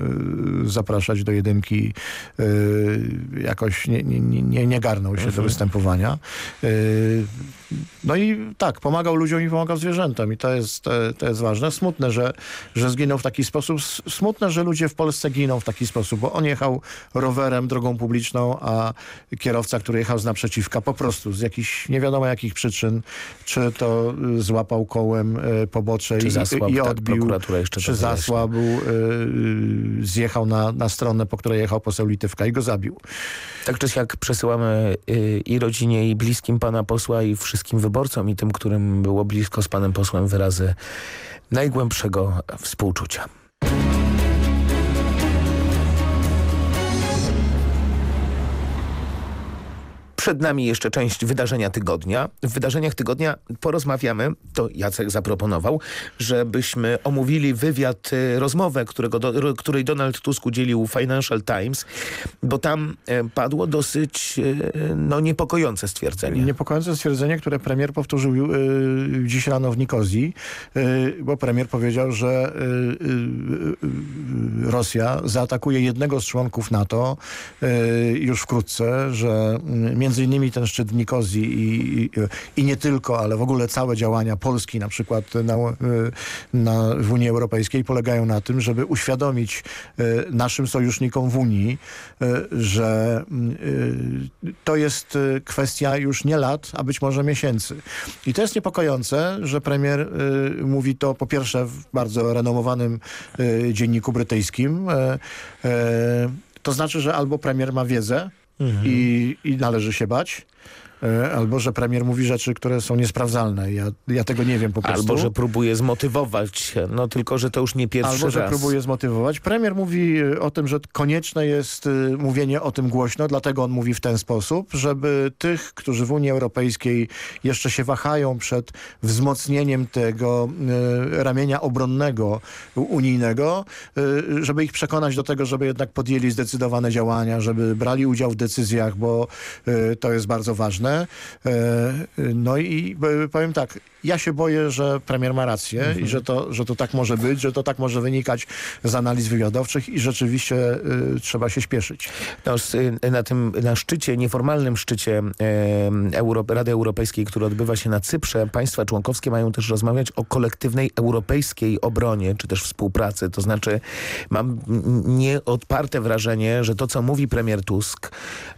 zapraszać do jedynki, jakoś nie, nie, nie- nie, nie garnął się do występowania. No i tak, pomagał ludziom i pomagał zwierzętom i to jest, to, jest ważne. Smutne, że, że zginął w taki sposób. Smutne, że ludzie w Polsce giną w taki sposób, bo on jechał rowerem drogą publiczną, a kierowca, który jechał z naprzeciwka po prostu z jakichś nie wiadomo jakich przyczyn, czy to y, złapał kołem y, pobocze Czy i, zasłab, i tak, odbił, to czy zasłabł, y, y, zjechał na, na stronę, po której jechał poseł Litewka i go zabił. Tak czy siak przesyłamy i rodzinie, i bliskim pana posła, i wszystkim wyborcom, i tym, którym było blisko z panem posłem, wyrazy najgłębszego współczucia. Przed nami jeszcze część wydarzenia tygodnia. W wydarzeniach tygodnia porozmawiamy, to Jacek zaproponował, żebyśmy omówili wywiad, y, rozmowę, którego do, której Donald Tusk udzielił Financial Times, bo tam e, padło dosyć e, no, niepokojące stwierdzenie. Niepokojące stwierdzenie, które premier powtórzył y, dziś rano w Nikozji, y, bo premier powiedział, że y, y, y, Rosja zaatakuje jednego z członków NATO już wkrótce, że y, między między innymi ten szczyt w Nikozji i, i, i nie tylko, ale w ogóle całe działania Polski na przykład na, na, w Unii Europejskiej polegają na tym, żeby uświadomić naszym sojusznikom w Unii, że to jest kwestia już nie lat, a być może miesięcy. I to jest niepokojące, że premier mówi to po pierwsze w bardzo renomowanym dzienniku brytyjskim. To znaczy, że albo premier ma wiedzę mhm. i, i należy się bać, albo że premier mówi rzeczy, które są niesprawdzalne. Ja, ja tego nie wiem po prostu. Albo że próbuje zmotywować, no tylko, że to już nie pierwszy Albo, raz. że próbuje zmotywować. Premier mówi e, o tym, że konieczne jest e, mówienie o tym głośno, dlatego on mówi w ten sposób, żeby tych, którzy w Unii Europejskiej jeszcze się wahają przed wzmocnieniem tego ramienia obronnego unijnego, żeby ich przekonać do tego, żeby jednak podjęli zdecydowane działania, żeby brali udział w decyzjach, bo to jest bardzo ważne. E, no i powiem tak, ja się boję, że premier ma rację mhm. i że to, że to tak może być, że to tak może wynikać z analiz wywiadowczych i rzeczywiście y, trzeba się śpieszyć. No, na tym, na szczycie, nieformalnym szczycie e, Euro, Rady Europejskiej, który odbywa się na Cyprze, państwa członkowskie mają też rozmawiać o kolektywnej europejskiej obronie, czy też współpracy. To znaczy mam nieodparte wrażenie, że to, co mówi premier Tusk,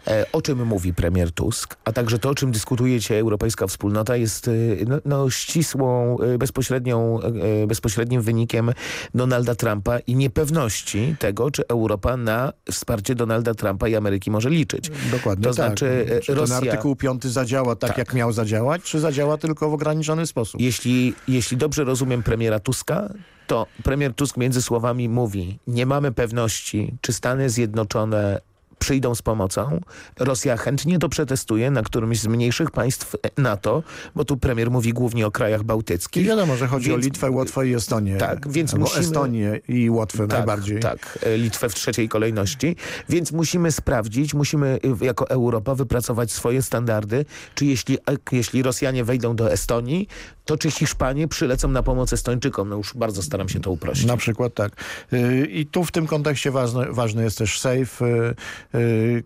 e, o czym mówi premier Tusk, a także to, o czym dyskutujecie Europejska Wspólnota jest y, no, no ścisłą, y, bezpośrednią, y, bezpośrednim wynikiem Donalda Trumpa i niepewności tego, czy Europa na wsparcie Donalda Trumpa i Ameryki może liczyć. Dokładnie to tak. znaczy czy Rosja... ten artykuł 5 zadziała tak, tak, jak miał zadziałać, czy zadziała tylko w ograniczony sposób? Jeśli, jeśli dobrze rozumiem premiera Tuska, to premier Tusk między słowami mówi, nie mamy pewności, czy Stany Zjednoczone przyjdą z pomocą. Rosja chętnie to przetestuje na którymś z mniejszych państw NATO, bo tu premier mówi głównie o krajach bałtyckich. I wiadomo, że chodzi więc, o Litwę, Łotwę i Estonię. Tak, więc Albo musimy... Estonię i Łotwę tak, najbardziej. Tak, e, Litwę w trzeciej kolejności. Więc musimy sprawdzić, musimy y, jako Europa wypracować swoje standardy, czy jeśli, e, jeśli Rosjanie wejdą do Estonii, to czy Hiszpanie przylecą na pomoc Estończykom. No już bardzo staram się to uprościć. Na przykład tak. Y, I tu w tym kontekście ważny, ważny jest też safe, y,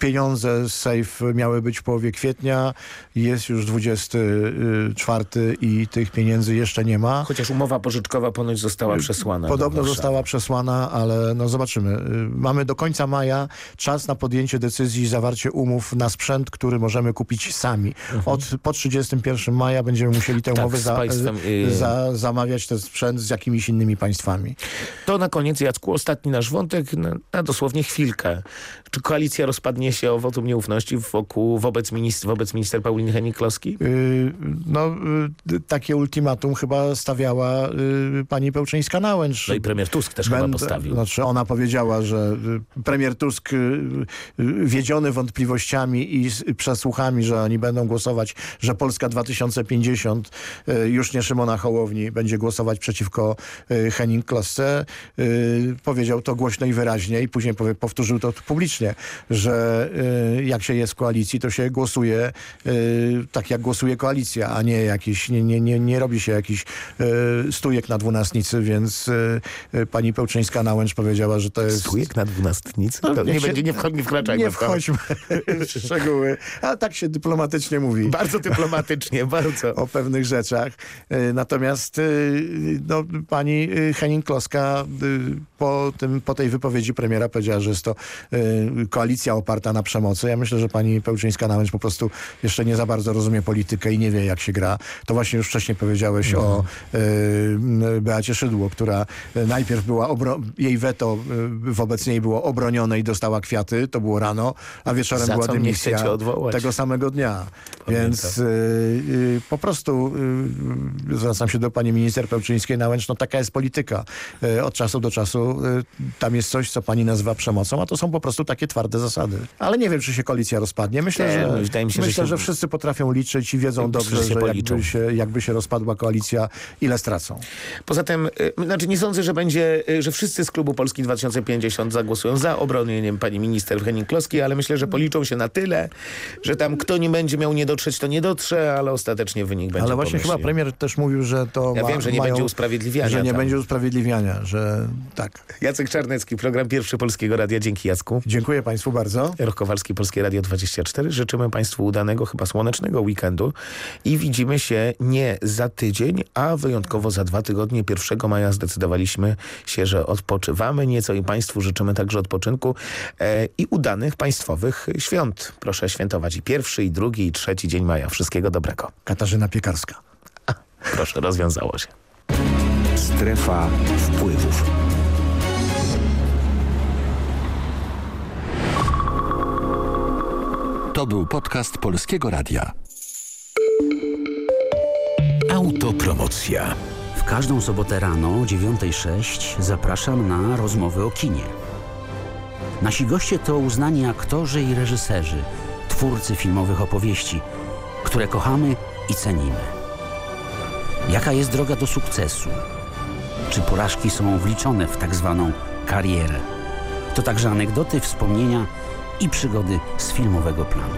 pieniądze z SAFE miały być w połowie kwietnia, jest już 24 i tych pieniędzy jeszcze nie ma. Chociaż umowa pożyczkowa ponoć została przesłana. Podobno została przesłana, ale no zobaczymy. Mamy do końca maja czas na podjęcie decyzji i zawarcie umów na sprzęt, który możemy kupić sami. Mhm. Od, po 31 maja będziemy musieli tę tak, umowę za, państwem, y- za, zamawiać ten sprzęt z jakimiś innymi państwami. To na koniec, Jacku, ostatni nasz wątek, na, na dosłownie chwilkę. Czy koalicja rozpadnie się o wotum nieufności wokół, wobec, minister, wobec minister Pauliny Henning-Kloski? Yy, no, yy, takie ultimatum chyba stawiała yy, pani Pełczyńska-Nałęcz. No i premier Tusk też Będę, chyba postawił. Znaczy ona powiedziała, że y, premier Tusk y, y, wiedziony wątpliwościami i przesłuchami, że oni będą głosować, że Polska 2050 już nie Szymona Hołowni będzie głosować przeciwko Henning-Klosce. Powiedział to głośno i wyraźnie i później powtórzył to publicznie, że Y, jak się jest w koalicji, to się głosuje y, tak, jak głosuje koalicja, a nie jakiś, nie, nie, nie, nie robi się jakiś y, stójek na dwunastnicy, więc pani Pełczyńska-Nałęcz powiedziała, że to jest... Stójek na dwunastnicy? No, nie, się... będzie, nie, wchodź, nie wkraczajmy Nie wchodźmy w szczegóły, a tak się dyplomatycznie mówi. Bardzo dyplomatycznie, bardzo. O pewnych rzeczach. Natomiast no, pani Henning-Kloska po, tym, po tej wypowiedzi premiera powiedziała, że jest to koalicja oparta na przemocy. Ja myślę, że pani Pełczyńska-Nałęcz po prostu jeszcze nie za bardzo rozumie politykę i nie wie, jak się gra. To właśnie już wcześniej powiedziałeś no. o y, Beacie Szydło, która najpierw była, jej weto y, wobec niej było obronione i dostała kwiaty, to było rano, a wieczorem za była dymisja tego samego dnia. Pamiętam. Więc y, y, po prostu zwracam się do pani minister Pełczyńskiej-Nałęcz, no taka jest polityka. Od czasu do czasu tam jest coś, co pani nazywa przemocą, a to są po prostu takie twarde zasady. Ale nie wiem, czy się koalicja rozpadnie. Myślę, nie, że, myślę, że, myślę, się... że wszyscy potrafią liczyć i wiedzą dobrze, że, że jakby, się, jakby się rozpadła koalicja, ile stracą. Poza tym, y, znaczy nie sądzę, że będzie, y, że wszyscy z klubu Polski 2050 zagłosują za obronieniem pani minister Henning-Kloski, ale myślę, że policzą się na tyle, że tam kto nie będzie miał nie dotrzeć, to nie dotrze, ale ostatecznie wynik będzie Ale właśnie pomyślnie. chyba premier też mówił, że to Ja ma, wiem, że nie mają, będzie usprawiedliwiania. Że nie tam. będzie usprawiedliwiania, że tak. Jacek Czarnecki, program Pierwszy Polskiego Radia. Dzięki Jacku. Dziękuję państwu bardzo. Jarek Kowalski, Polskie Radio 24. Życzymy Państwu udanego, chyba słonecznego weekendu i widzimy się nie za tydzień, a wyjątkowo za dwa tygodnie. 1 maja zdecydowaliśmy się, że odpoczywamy nieco i Państwu życzymy także odpoczynku e, i udanych państwowych świąt. Proszę świętować i pierwszy, i drugi, i trzeci dzień maja. Wszystkiego dobrego. Katarzyna Piekarska. A, proszę, rozwiązało się. Strefa wpływów. To był podcast Polskiego Radia. Autopromocja. W każdą sobotę rano o 9.06 zapraszam na rozmowy o kinie. Nasi goście to uznani aktorzy i reżyserzy, twórcy filmowych opowieści, które kochamy i cenimy. Jaka jest droga do sukcesu? Czy porażki są wliczone w tak zwaną karierę? To także anegdoty, wspomnienia i przygody z filmowego planu.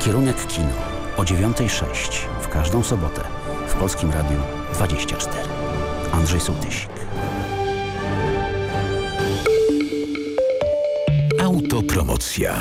Kierunek kino o 9.06 w każdą sobotę w Polskim Radiu 24. Andrzej Sołtysik. Autopromocja.